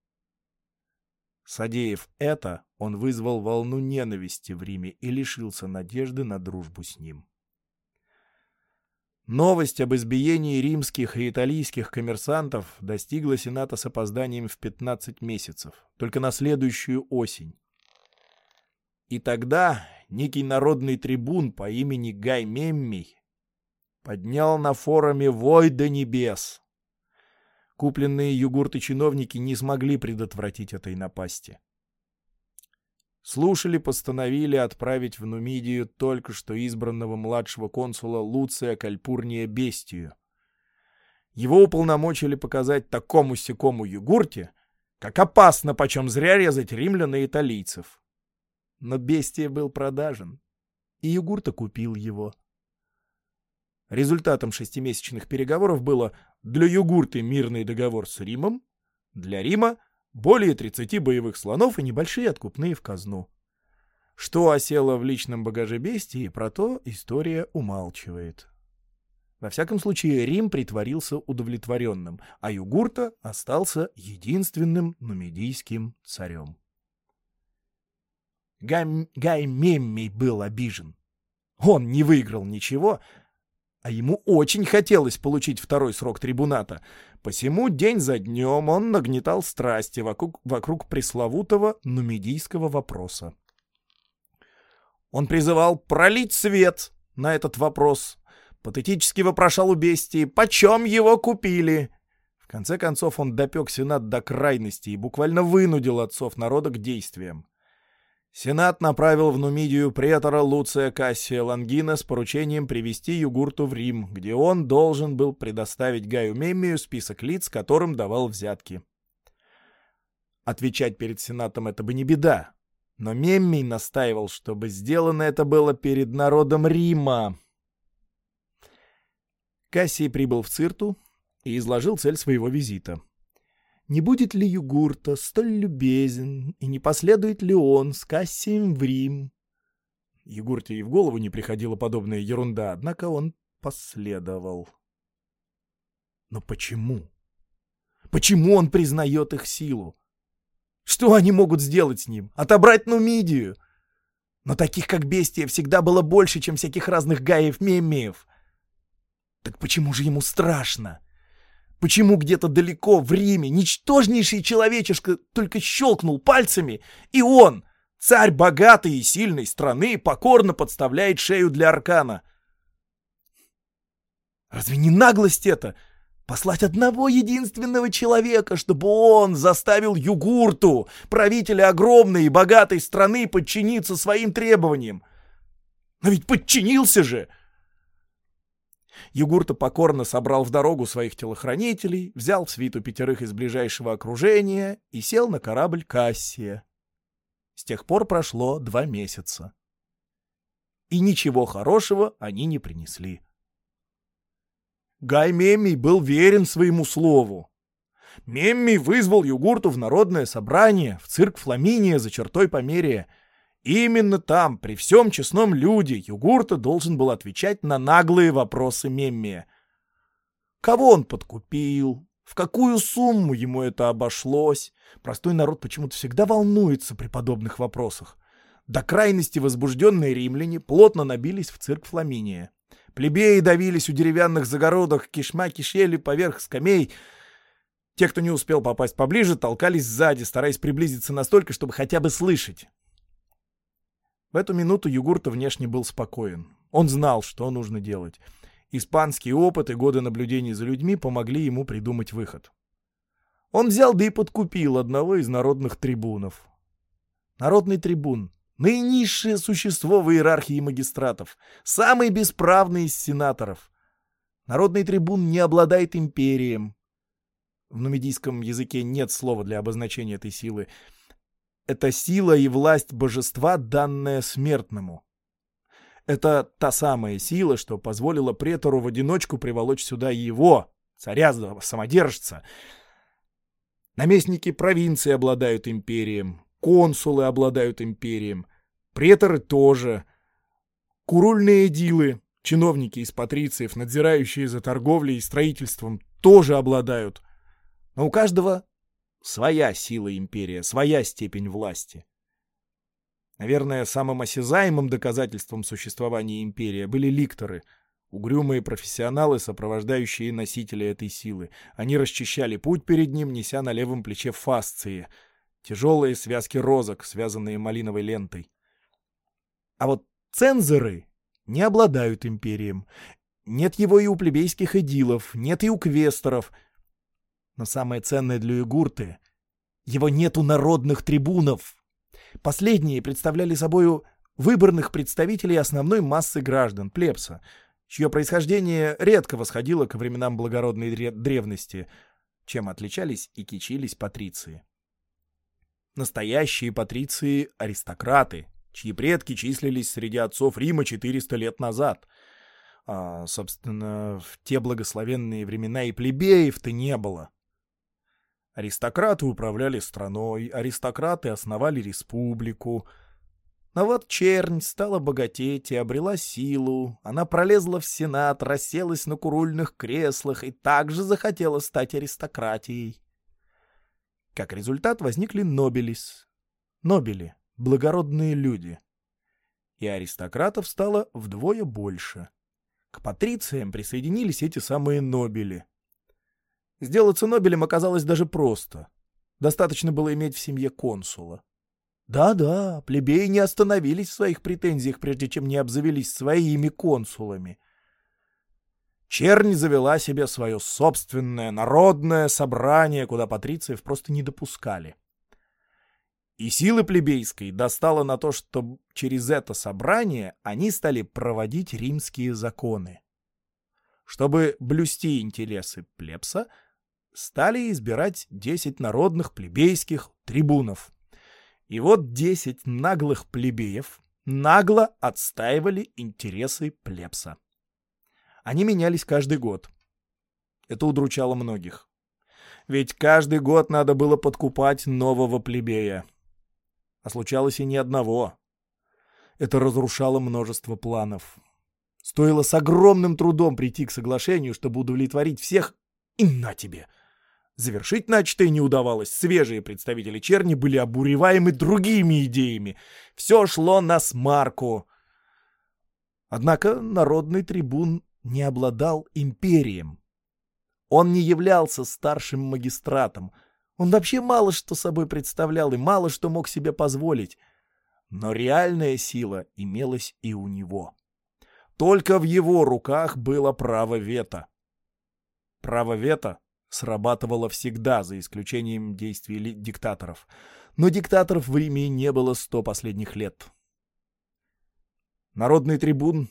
Содеяв это, он вызвал волну ненависти в Риме и лишился надежды на дружбу с ним. Новость об избиении римских и италийских коммерсантов достигла Сената с опозданием в 15 месяцев, только на следующую осень. И тогда некий народный трибун по имени Гай Меммий поднял на форуме вой до небес, Купленные югурты-чиновники не смогли предотвратить этой напасти. Слушали постановили отправить в Нумидию только что избранного младшего консула Луция Кальпурния Бестию. Его уполномочили показать такому-сякому югурте, как опасно почем зря резать римлян и италийцев. Но Бестия был продажен, и югурта купил его. Результатом шестимесячных переговоров было для Югурты мирный договор с Римом, для Рима более 30 боевых слонов и небольшие откупные в казну. Что осело в личном багаже бестии, про то история умалчивает. Во всяком случае, Рим притворился удовлетворенным, а Югурта остался единственным нумидийским царем. Гай, Гай Меммий был обижен. Он не выиграл ничего, а ему очень хотелось получить второй срок трибуната. Посему день за днем он нагнетал страсти вокруг, вокруг пресловутого нумидийского вопроса. Он призывал пролить свет на этот вопрос, патетически вопрошал у бестии, почем его купили. В конце концов он допек Сенат до крайности и буквально вынудил отцов народа к действиям. Сенат направил в Нумидию претора Луция Кассия Лангина с поручением привести Югурту в Рим, где он должен был предоставить Гаю Меммию список лиц, которым давал взятки. Отвечать перед Сенатом это бы не беда, но Меммий настаивал, чтобы сделано это было перед народом Рима. Кассий прибыл в Цирту и изложил цель своего визита — не будет ли Югурта столь любезен, и не последует ли он с Кассием в Рим? Югурте и в голову не приходила подобная ерунда, однако он последовал. Но почему? Почему он признает их силу? Что они могут сделать с ним? Отобрать Нумидию? Но таких, как Бестия, всегда было больше, чем всяких разных гаев-меммиев. Так почему же ему страшно? Почему где-то далеко, в Риме, ничтожнейший человечишка только щелкнул пальцами, и он, царь богатой и сильной страны, покорно подставляет шею для Аркана? Разве не наглость это? Послать одного единственного человека, чтобы он заставил Югурту, правителя огромной и богатой страны, подчиниться своим требованиям. Но ведь подчинился же! — Югурта покорно собрал в дорогу своих телохранителей, взял в свиту пятерых из ближайшего окружения и сел на корабль Кассия. С тех пор прошло два месяца. И ничего хорошего они не принесли. Гай Меммий был верен своему слову. Меммий вызвал Югурту в народное собрание, в цирк Фламиния за чертой Померия — Именно там, при всем честном люде, Югурта должен был отвечать на наглые вопросы Меммия. Кого он подкупил? В какую сумму ему это обошлось? Простой народ почему-то всегда волнуется при подобных вопросах. До крайности возбужденные римляне плотно набились в цирк Фламиния. Плебеи давились у деревянных загородок, кишма кишели поверх скамей. Те, кто не успел попасть поближе, толкались сзади, стараясь приблизиться настолько, чтобы хотя бы слышать. В эту минуту Югурта внешне был спокоен. Он знал, что нужно делать. Испанский опыт и годы наблюдений за людьми помогли ему придумать выход. Он взял да и подкупил одного из народных трибунов. Народный трибун — наинизшее существо в иерархии магистратов, самый бесправный из сенаторов. Народный трибун не обладает империем. В нумидийском языке нет слова для обозначения этой силы — это сила и власть божества, данная смертному. Это та самая сила, что позволила претору в одиночку приволочь сюда его, царя-самодержца. Наместники провинции обладают империем, консулы обладают империем, преторы тоже, курульные дилы, чиновники из патрициев, надзирающие за торговлей и строительством, тоже обладают. Но у каждого Своя сила империя, своя степень власти. Наверное, самым осязаемым доказательством существования империи были ликторы, угрюмые профессионалы, сопровождающие носители этой силы. Они расчищали путь перед ним, неся на левом плече фасции, тяжелые связки розок, связанные малиновой лентой. А вот цензоры не обладают империем. Нет его и у плебейских эдилов, нет и у квесторов — но самое ценное для Югурты — его нету народных трибунов. Последние представляли собою выборных представителей основной массы граждан, плебса, чье происхождение редко восходило к временам благородной древности, чем отличались и кичились патриции. Настоящие патриции — аристократы, чьи предки числились среди отцов Рима 400 лет назад. А, собственно, в те благословенные времена и плебеев-то не было. Аристократы управляли страной, аристократы основали республику. Но вот чернь стала богатеть и обрела силу. Она пролезла в сенат, расселась на курульных креслах и также захотела стать аристократией. Как результат возникли нобелис. Нобели — благородные люди. И аристократов стало вдвое больше. К патрициям присоединились эти самые нобели — Сделаться Нобелем оказалось даже просто. Достаточно было иметь в семье консула. Да-да, плебеи не остановились в своих претензиях, прежде чем не обзавелись своими консулами. Чернь завела себе свое собственное народное собрание, куда патрициев просто не допускали. И силы плебейской достало на то, что через это собрание они стали проводить римские законы. Чтобы блюсти интересы плебса, стали избирать 10 народных плебейских трибунов. И вот 10 наглых плебеев нагло отстаивали интересы плебса. Они менялись каждый год. Это удручало многих. Ведь каждый год надо было подкупать нового плебея. А случалось и ни одного. Это разрушало множество планов. Стоило с огромным трудом прийти к соглашению, чтобы удовлетворить всех, и на тебе. Завершить начатое не удавалось. Свежие представители черни были обуреваемы другими идеями. Все шло на смарку. Однако народный трибун не обладал империем. Он не являлся старшим магистратом — он вообще мало что собой представлял и мало что мог себе позволить. Но реальная сила имелась и у него. Только в его руках было право вето. Право вето срабатывало всегда, за исключением действий диктаторов. Но диктаторов в Риме не было сто последних лет. Народный трибун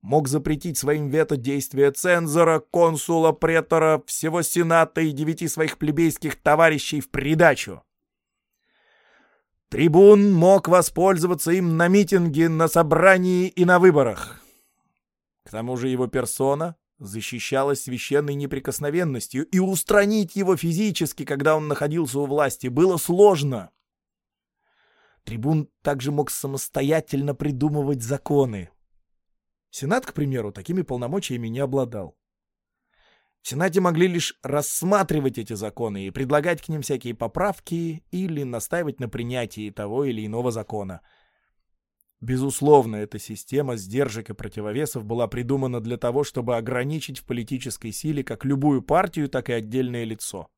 мог запретить своим вето действия цензора, консула, претора, всего сената и девяти своих плебейских товарищей в придачу. Трибун мог воспользоваться им на митинге, на собрании и на выборах. К тому же его персона защищалась священной неприкосновенностью, и устранить его физически, когда он находился у власти, было сложно. Трибун также мог самостоятельно придумывать законы, Сенат, к примеру, такими полномочиями не обладал. В Сенате могли лишь рассматривать эти законы и предлагать к ним всякие поправки или настаивать на принятии того или иного закона. Безусловно, эта система сдержек и противовесов была придумана для того, чтобы ограничить в политической силе как любую партию, так и отдельное лицо.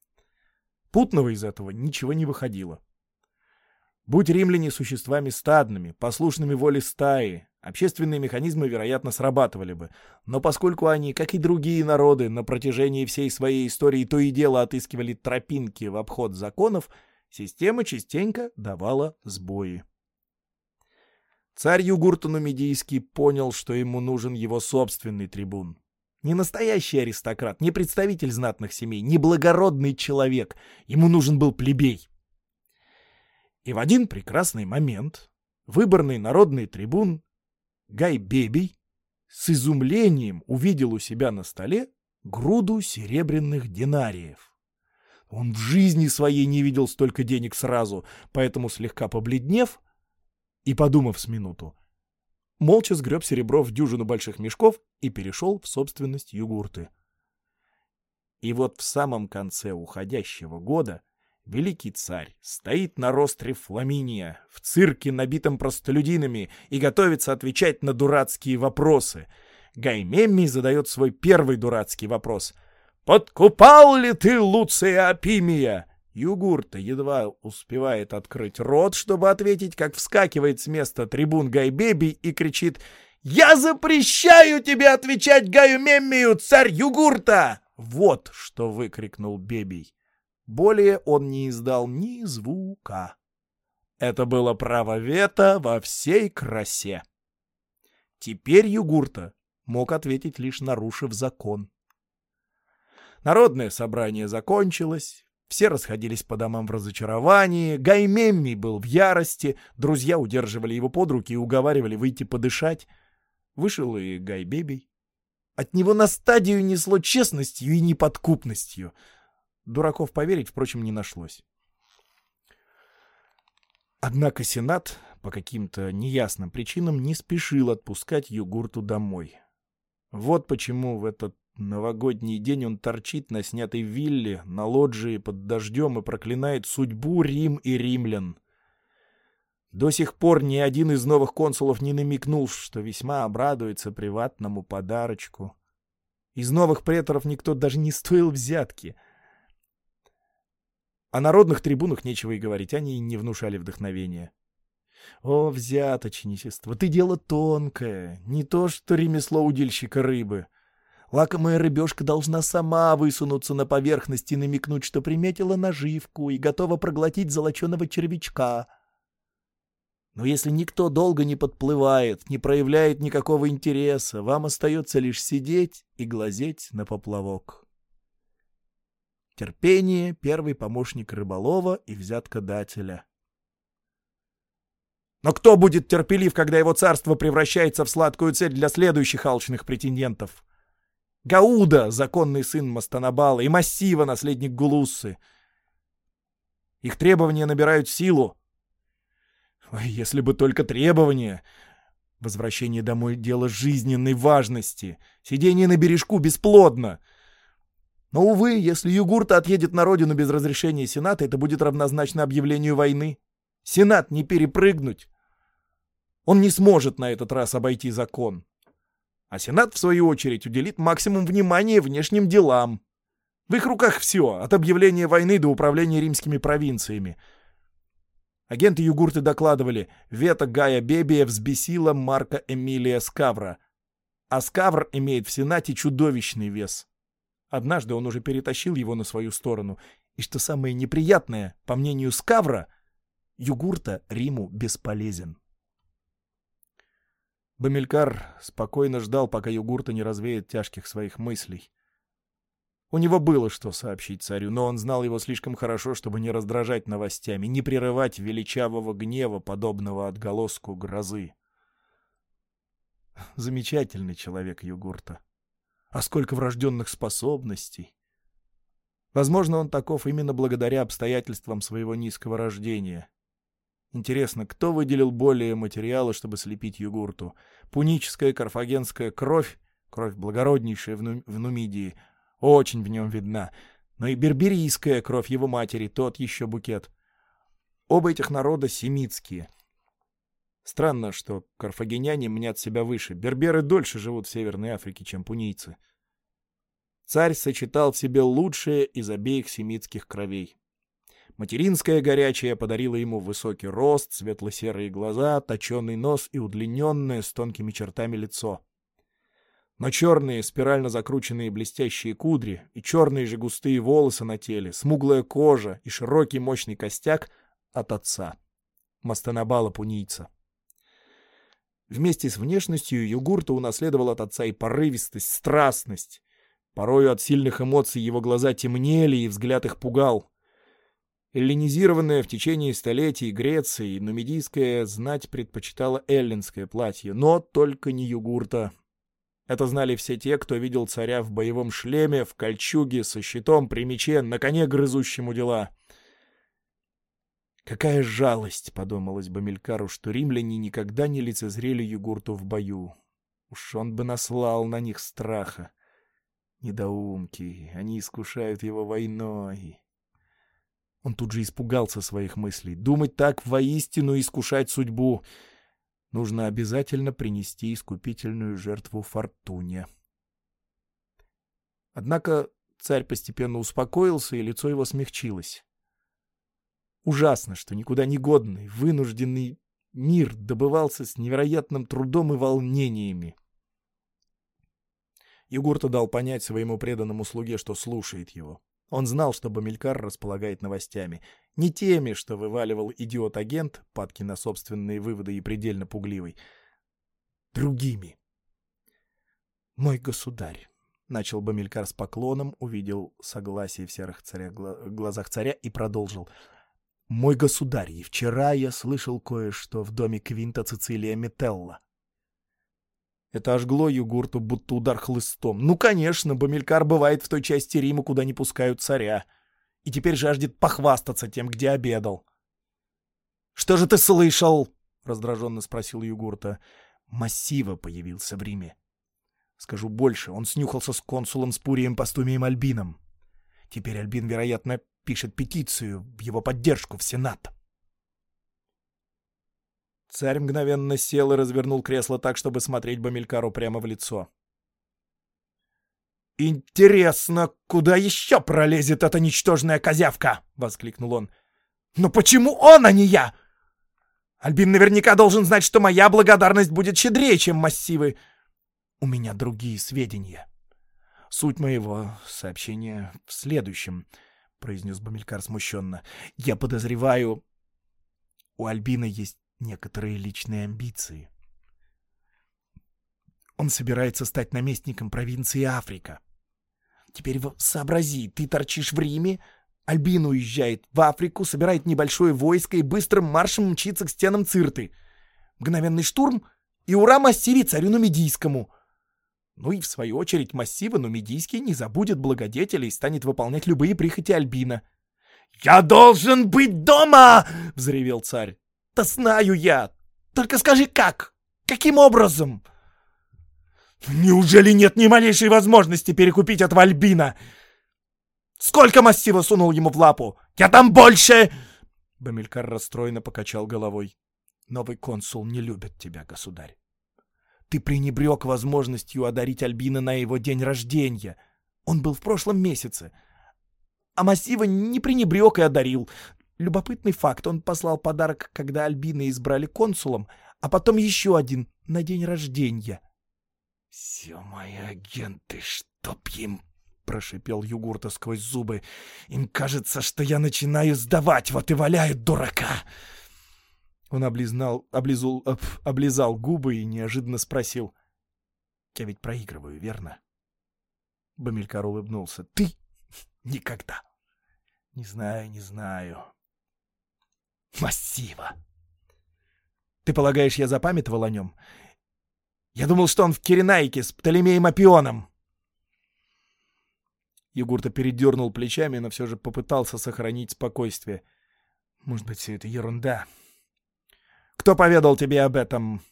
Путного из этого ничего не выходило. Будь римляне существами стадными, послушными воле стаи, общественные механизмы, вероятно, срабатывали бы. Но поскольку они, как и другие народы, на протяжении всей своей истории то и дело отыскивали тропинки в обход законов, система частенько давала сбои. Царь Югурту Нумидийский понял, что ему нужен его собственный трибун. Не настоящий аристократ, не представитель знатных семей, не благородный человек. Ему нужен был плебей. И в один прекрасный момент выборный народный трибун Гай Бебий с изумлением увидел у себя на столе груду серебряных динариев. Он в жизни своей не видел столько денег сразу, поэтому, слегка побледнев и подумав с минуту, молча сгреб серебро в дюжину больших мешков и перешел в собственность югурты. И вот в самом конце уходящего года Великий царь стоит на ростре Фламиния, в цирке, набитом простолюдинами, и готовится отвечать на дурацкие вопросы. Гаймемми задает свой первый дурацкий вопрос. «Подкупал ли ты Луция Апимия?» Югурта едва успевает открыть рот, чтобы ответить, как вскакивает с места трибун Гайбеби и кричит «Я запрещаю тебе отвечать Гаю Меммию, царь Югурта!» Вот что выкрикнул Бебий. Более он не издал ни звука. Это было право вето во всей красе. Теперь Югурта мог ответить, лишь нарушив закон. Народное собрание закончилось, все расходились по домам в разочаровании, Гаймемми был в ярости, друзья удерживали его под руки и уговаривали выйти подышать. Вышел и Гайбебий. От него на стадию несло честностью и неподкупностью — Дураков поверить, впрочем, не нашлось. Однако Сенат по каким-то неясным причинам не спешил отпускать Югурту домой. Вот почему в этот новогодний день он торчит на снятой вилле, на лоджии под дождем и проклинает судьбу Рим и римлян. До сих пор ни один из новых консулов не намекнул, что весьма обрадуется приватному подарочку. Из новых преторов никто даже не стоил взятки — о народных трибунах нечего и говорить, они не внушали вдохновения. О, взяточничество, ты дело тонкое, не то что ремесло удильщика рыбы. Лакомая рыбешка должна сама высунуться на поверхность и намекнуть, что приметила наживку и готова проглотить золоченого червячка. Но если никто долго не подплывает, не проявляет никакого интереса, вам остается лишь сидеть и глазеть на поплавок. Терпение — первый помощник рыболова и взяткодателя. Но кто будет терпелив, когда его царство превращается в сладкую цель для следующих алчных претендентов? Гауда, законный сын Мастанабала, и Массива, наследник Гулуссы. Их требования набирают силу. Ой, если бы только требования. Возвращение домой — дело жизненной важности. Сидение на бережку бесплодно. Но, увы, если Югурта отъедет на родину без разрешения Сената, это будет равнозначно объявлению войны. Сенат не перепрыгнуть. Он не сможет на этот раз обойти закон. А Сенат, в свою очередь, уделит максимум внимания внешним делам. В их руках все, от объявления войны до управления римскими провинциями. Агенты Югурты докладывали, вето Гая Бебия взбесила Марка Эмилия Скавра. А Скавр имеет в Сенате чудовищный вес. Однажды он уже перетащил его на свою сторону. И что самое неприятное, по мнению Скавра, Югурта Риму бесполезен. Бамилькар спокойно ждал, пока Югурта не развеет тяжких своих мыслей. У него было что сообщить царю, но он знал его слишком хорошо, чтобы не раздражать новостями, не прерывать величавого гнева, подобного отголоску грозы. Замечательный человек Югурта. А сколько врожденных способностей! Возможно, он таков именно благодаря обстоятельствам своего низкого рождения. Интересно, кто выделил более материала, чтобы слепить югурту? Пуническая карфагенская кровь, кровь благороднейшая в, Нум в Нумидии, очень в нем видна, но и берберийская кровь его матери, тот еще букет. Оба этих народа семитские. Странно, что карфагеняне мнят себя выше. Берберы дольше живут в Северной Африке, чем пунийцы. Царь сочетал в себе лучшее из обеих семитских кровей. Материнская горячая подарила ему высокий рост, светло-серые глаза, точеный нос и удлиненное с тонкими чертами лицо. Но черные, спирально закрученные блестящие кудри и черные же густые волосы на теле, смуглая кожа и широкий мощный костяк от отца. Мастанабала пунийца. Вместе с внешностью Югурта унаследовал от отца и порывистость, страстность. Порою от сильных эмоций его глаза темнели, и взгляд их пугал. Эллинизированная в течение столетий Греции, нумидийская знать предпочитала эллинское платье, но только не югурта. Это знали все те, кто видел царя в боевом шлеме, в кольчуге, со щитом, при мече, на коне грызущему дела. «Какая жалость!» — подумалось Бамилькару, что римляне никогда не лицезрели югурту в бою. Уж он бы наслал на них страха. Недоумки, они искушают его войной. Он тут же испугался своих мыслей. Думать так воистину искушать судьбу. Нужно обязательно принести искупительную жертву Фортуне. Однако царь постепенно успокоился, и лицо его смягчилось. Ужасно, что никуда не годный, вынужденный мир добывался с невероятным трудом и волнениями. Югурта дал понять своему преданному слуге, что слушает его. Он знал, что Бамилькар располагает новостями. Не теми, что вываливал идиот-агент, падки на собственные выводы и предельно пугливый. Другими. «Мой государь», — начал Бамилькар с поклоном, увидел согласие в серых царя, глазах царя и продолжил. «Мой государь, вчера я слышал кое-что в доме Квинта Цицилия Метелла. Это ожгло Югурту, будто удар хлыстом. Ну, конечно, Бамилькар бывает в той части Рима, куда не пускают царя. И теперь жаждет похвастаться тем, где обедал. «Что же ты слышал?» — раздраженно спросил Югурта. «Массива появился в Риме. Скажу больше, он снюхался с консулом Спурием Пастумием Альбином. Теперь Альбин, вероятно, пишет петицию в его поддержку в Сенат». Царь мгновенно сел и развернул кресло так, чтобы смотреть Бамилькару прямо в лицо. «Интересно, куда еще пролезет эта ничтожная козявка?» — воскликнул он. «Но почему он, а не я? Альбин наверняка должен знать, что моя благодарность будет щедрее, чем массивы. У меня другие сведения. Суть моего сообщения в следующем, — произнес Бамилькар смущенно. Я подозреваю, у Альбина есть некоторые личные амбиции. Он собирается стать наместником провинции Африка. Теперь сообрази, ты торчишь в Риме, Альбин уезжает в Африку, собирает небольшое войско и быстрым маршем мчится к стенам Цирты. Мгновенный штурм и ура массиве царю Нумидийскому. Ну и в свою очередь массива Нумидийский не забудет благодетеля и станет выполнять любые прихоти Альбина. «Я должен быть дома!» — взревел царь. «Да знаю я! Только скажи, как? Каким образом?» «Неужели нет ни малейшей возможности перекупить этого Альбина?» Сколько массива сунул ему в лапу? Я там больше!» Бамилькар расстроенно покачал головой. «Новый консул не любит тебя, государь. Ты пренебрег возможностью одарить Альбина на его день рождения. Он был в прошлом месяце. А массива не пренебрег и одарил. Любопытный факт, он послал подарок, когда Альбина избрали консулом, а потом еще один на день рождения. «Все мои агенты, чтоб им прошипел Югурта сквозь зубы. «Им кажется, что я начинаю сдавать, вот и валяют дурака!» Он облизнал, облизул, об, облизал губы и неожиданно спросил. «Я ведь проигрываю, верно?» Бамилькар улыбнулся. «Ты? Никогда!» «Не знаю, не знаю». «Массива!» «Ты полагаешь, я запамятовал о нем?» «Я думал, что он в Киренайке с Птолемеем Апионом!» Егорта передернул плечами, но все же попытался сохранить спокойствие. Может быть, все это ерунда. Кто поведал тебе об этом?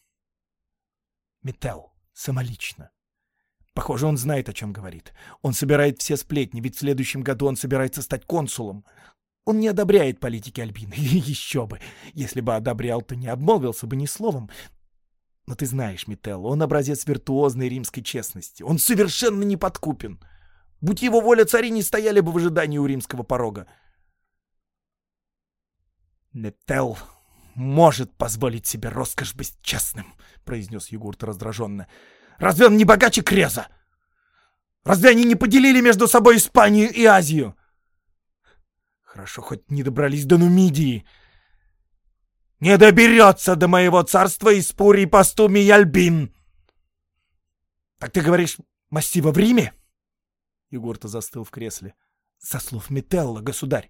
Метел. Самолично. Похоже, он знает, о чем говорит. Он собирает все сплетни, ведь в следующем году он собирается стать консулом. Он не одобряет политики Альбины. Еще бы. Если бы одобрял, то не обмолвился бы ни словом. Но ты знаешь, Метел, он образец виртуозной римской честности. Он совершенно не подкупен. — Будь его воля, цари не стояли бы в ожидании у римского порога. «Метел может позволить себе роскошь быть честным», — произнес Югурт раздраженно. «Разве он не богаче Креза? Разве они не поделили между собой Испанию и Азию? Хорошо, хоть не добрались до Нумидии. Не доберется до моего царства из Пурий, Пастуми и Альбин. Так ты говоришь, массива в Риме?» Егор-то застыл в кресле. «Со слов Метелла, государь!»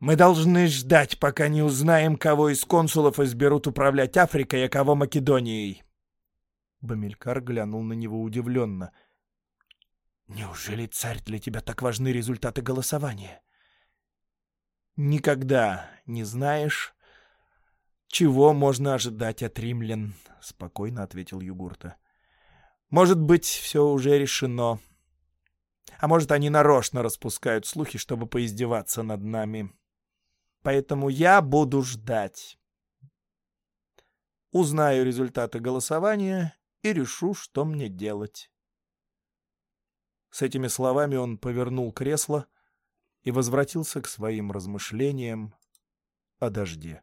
«Мы должны ждать, пока не узнаем, кого из консулов изберут управлять Африкой, а кого Македонией!» Бамилькар глянул на него удивленно. «Неужели, царь, для тебя так важны результаты голосования?» «Никогда не знаешь, чего можно ожидать от римлян», — спокойно ответил Югурта. «Может быть, все уже решено». А может, они нарочно распускают слухи, чтобы поиздеваться над нами. Поэтому я буду ждать. Узнаю результаты голосования и решу, что мне делать. С этими словами он повернул кресло и возвратился к своим размышлениям о дожде.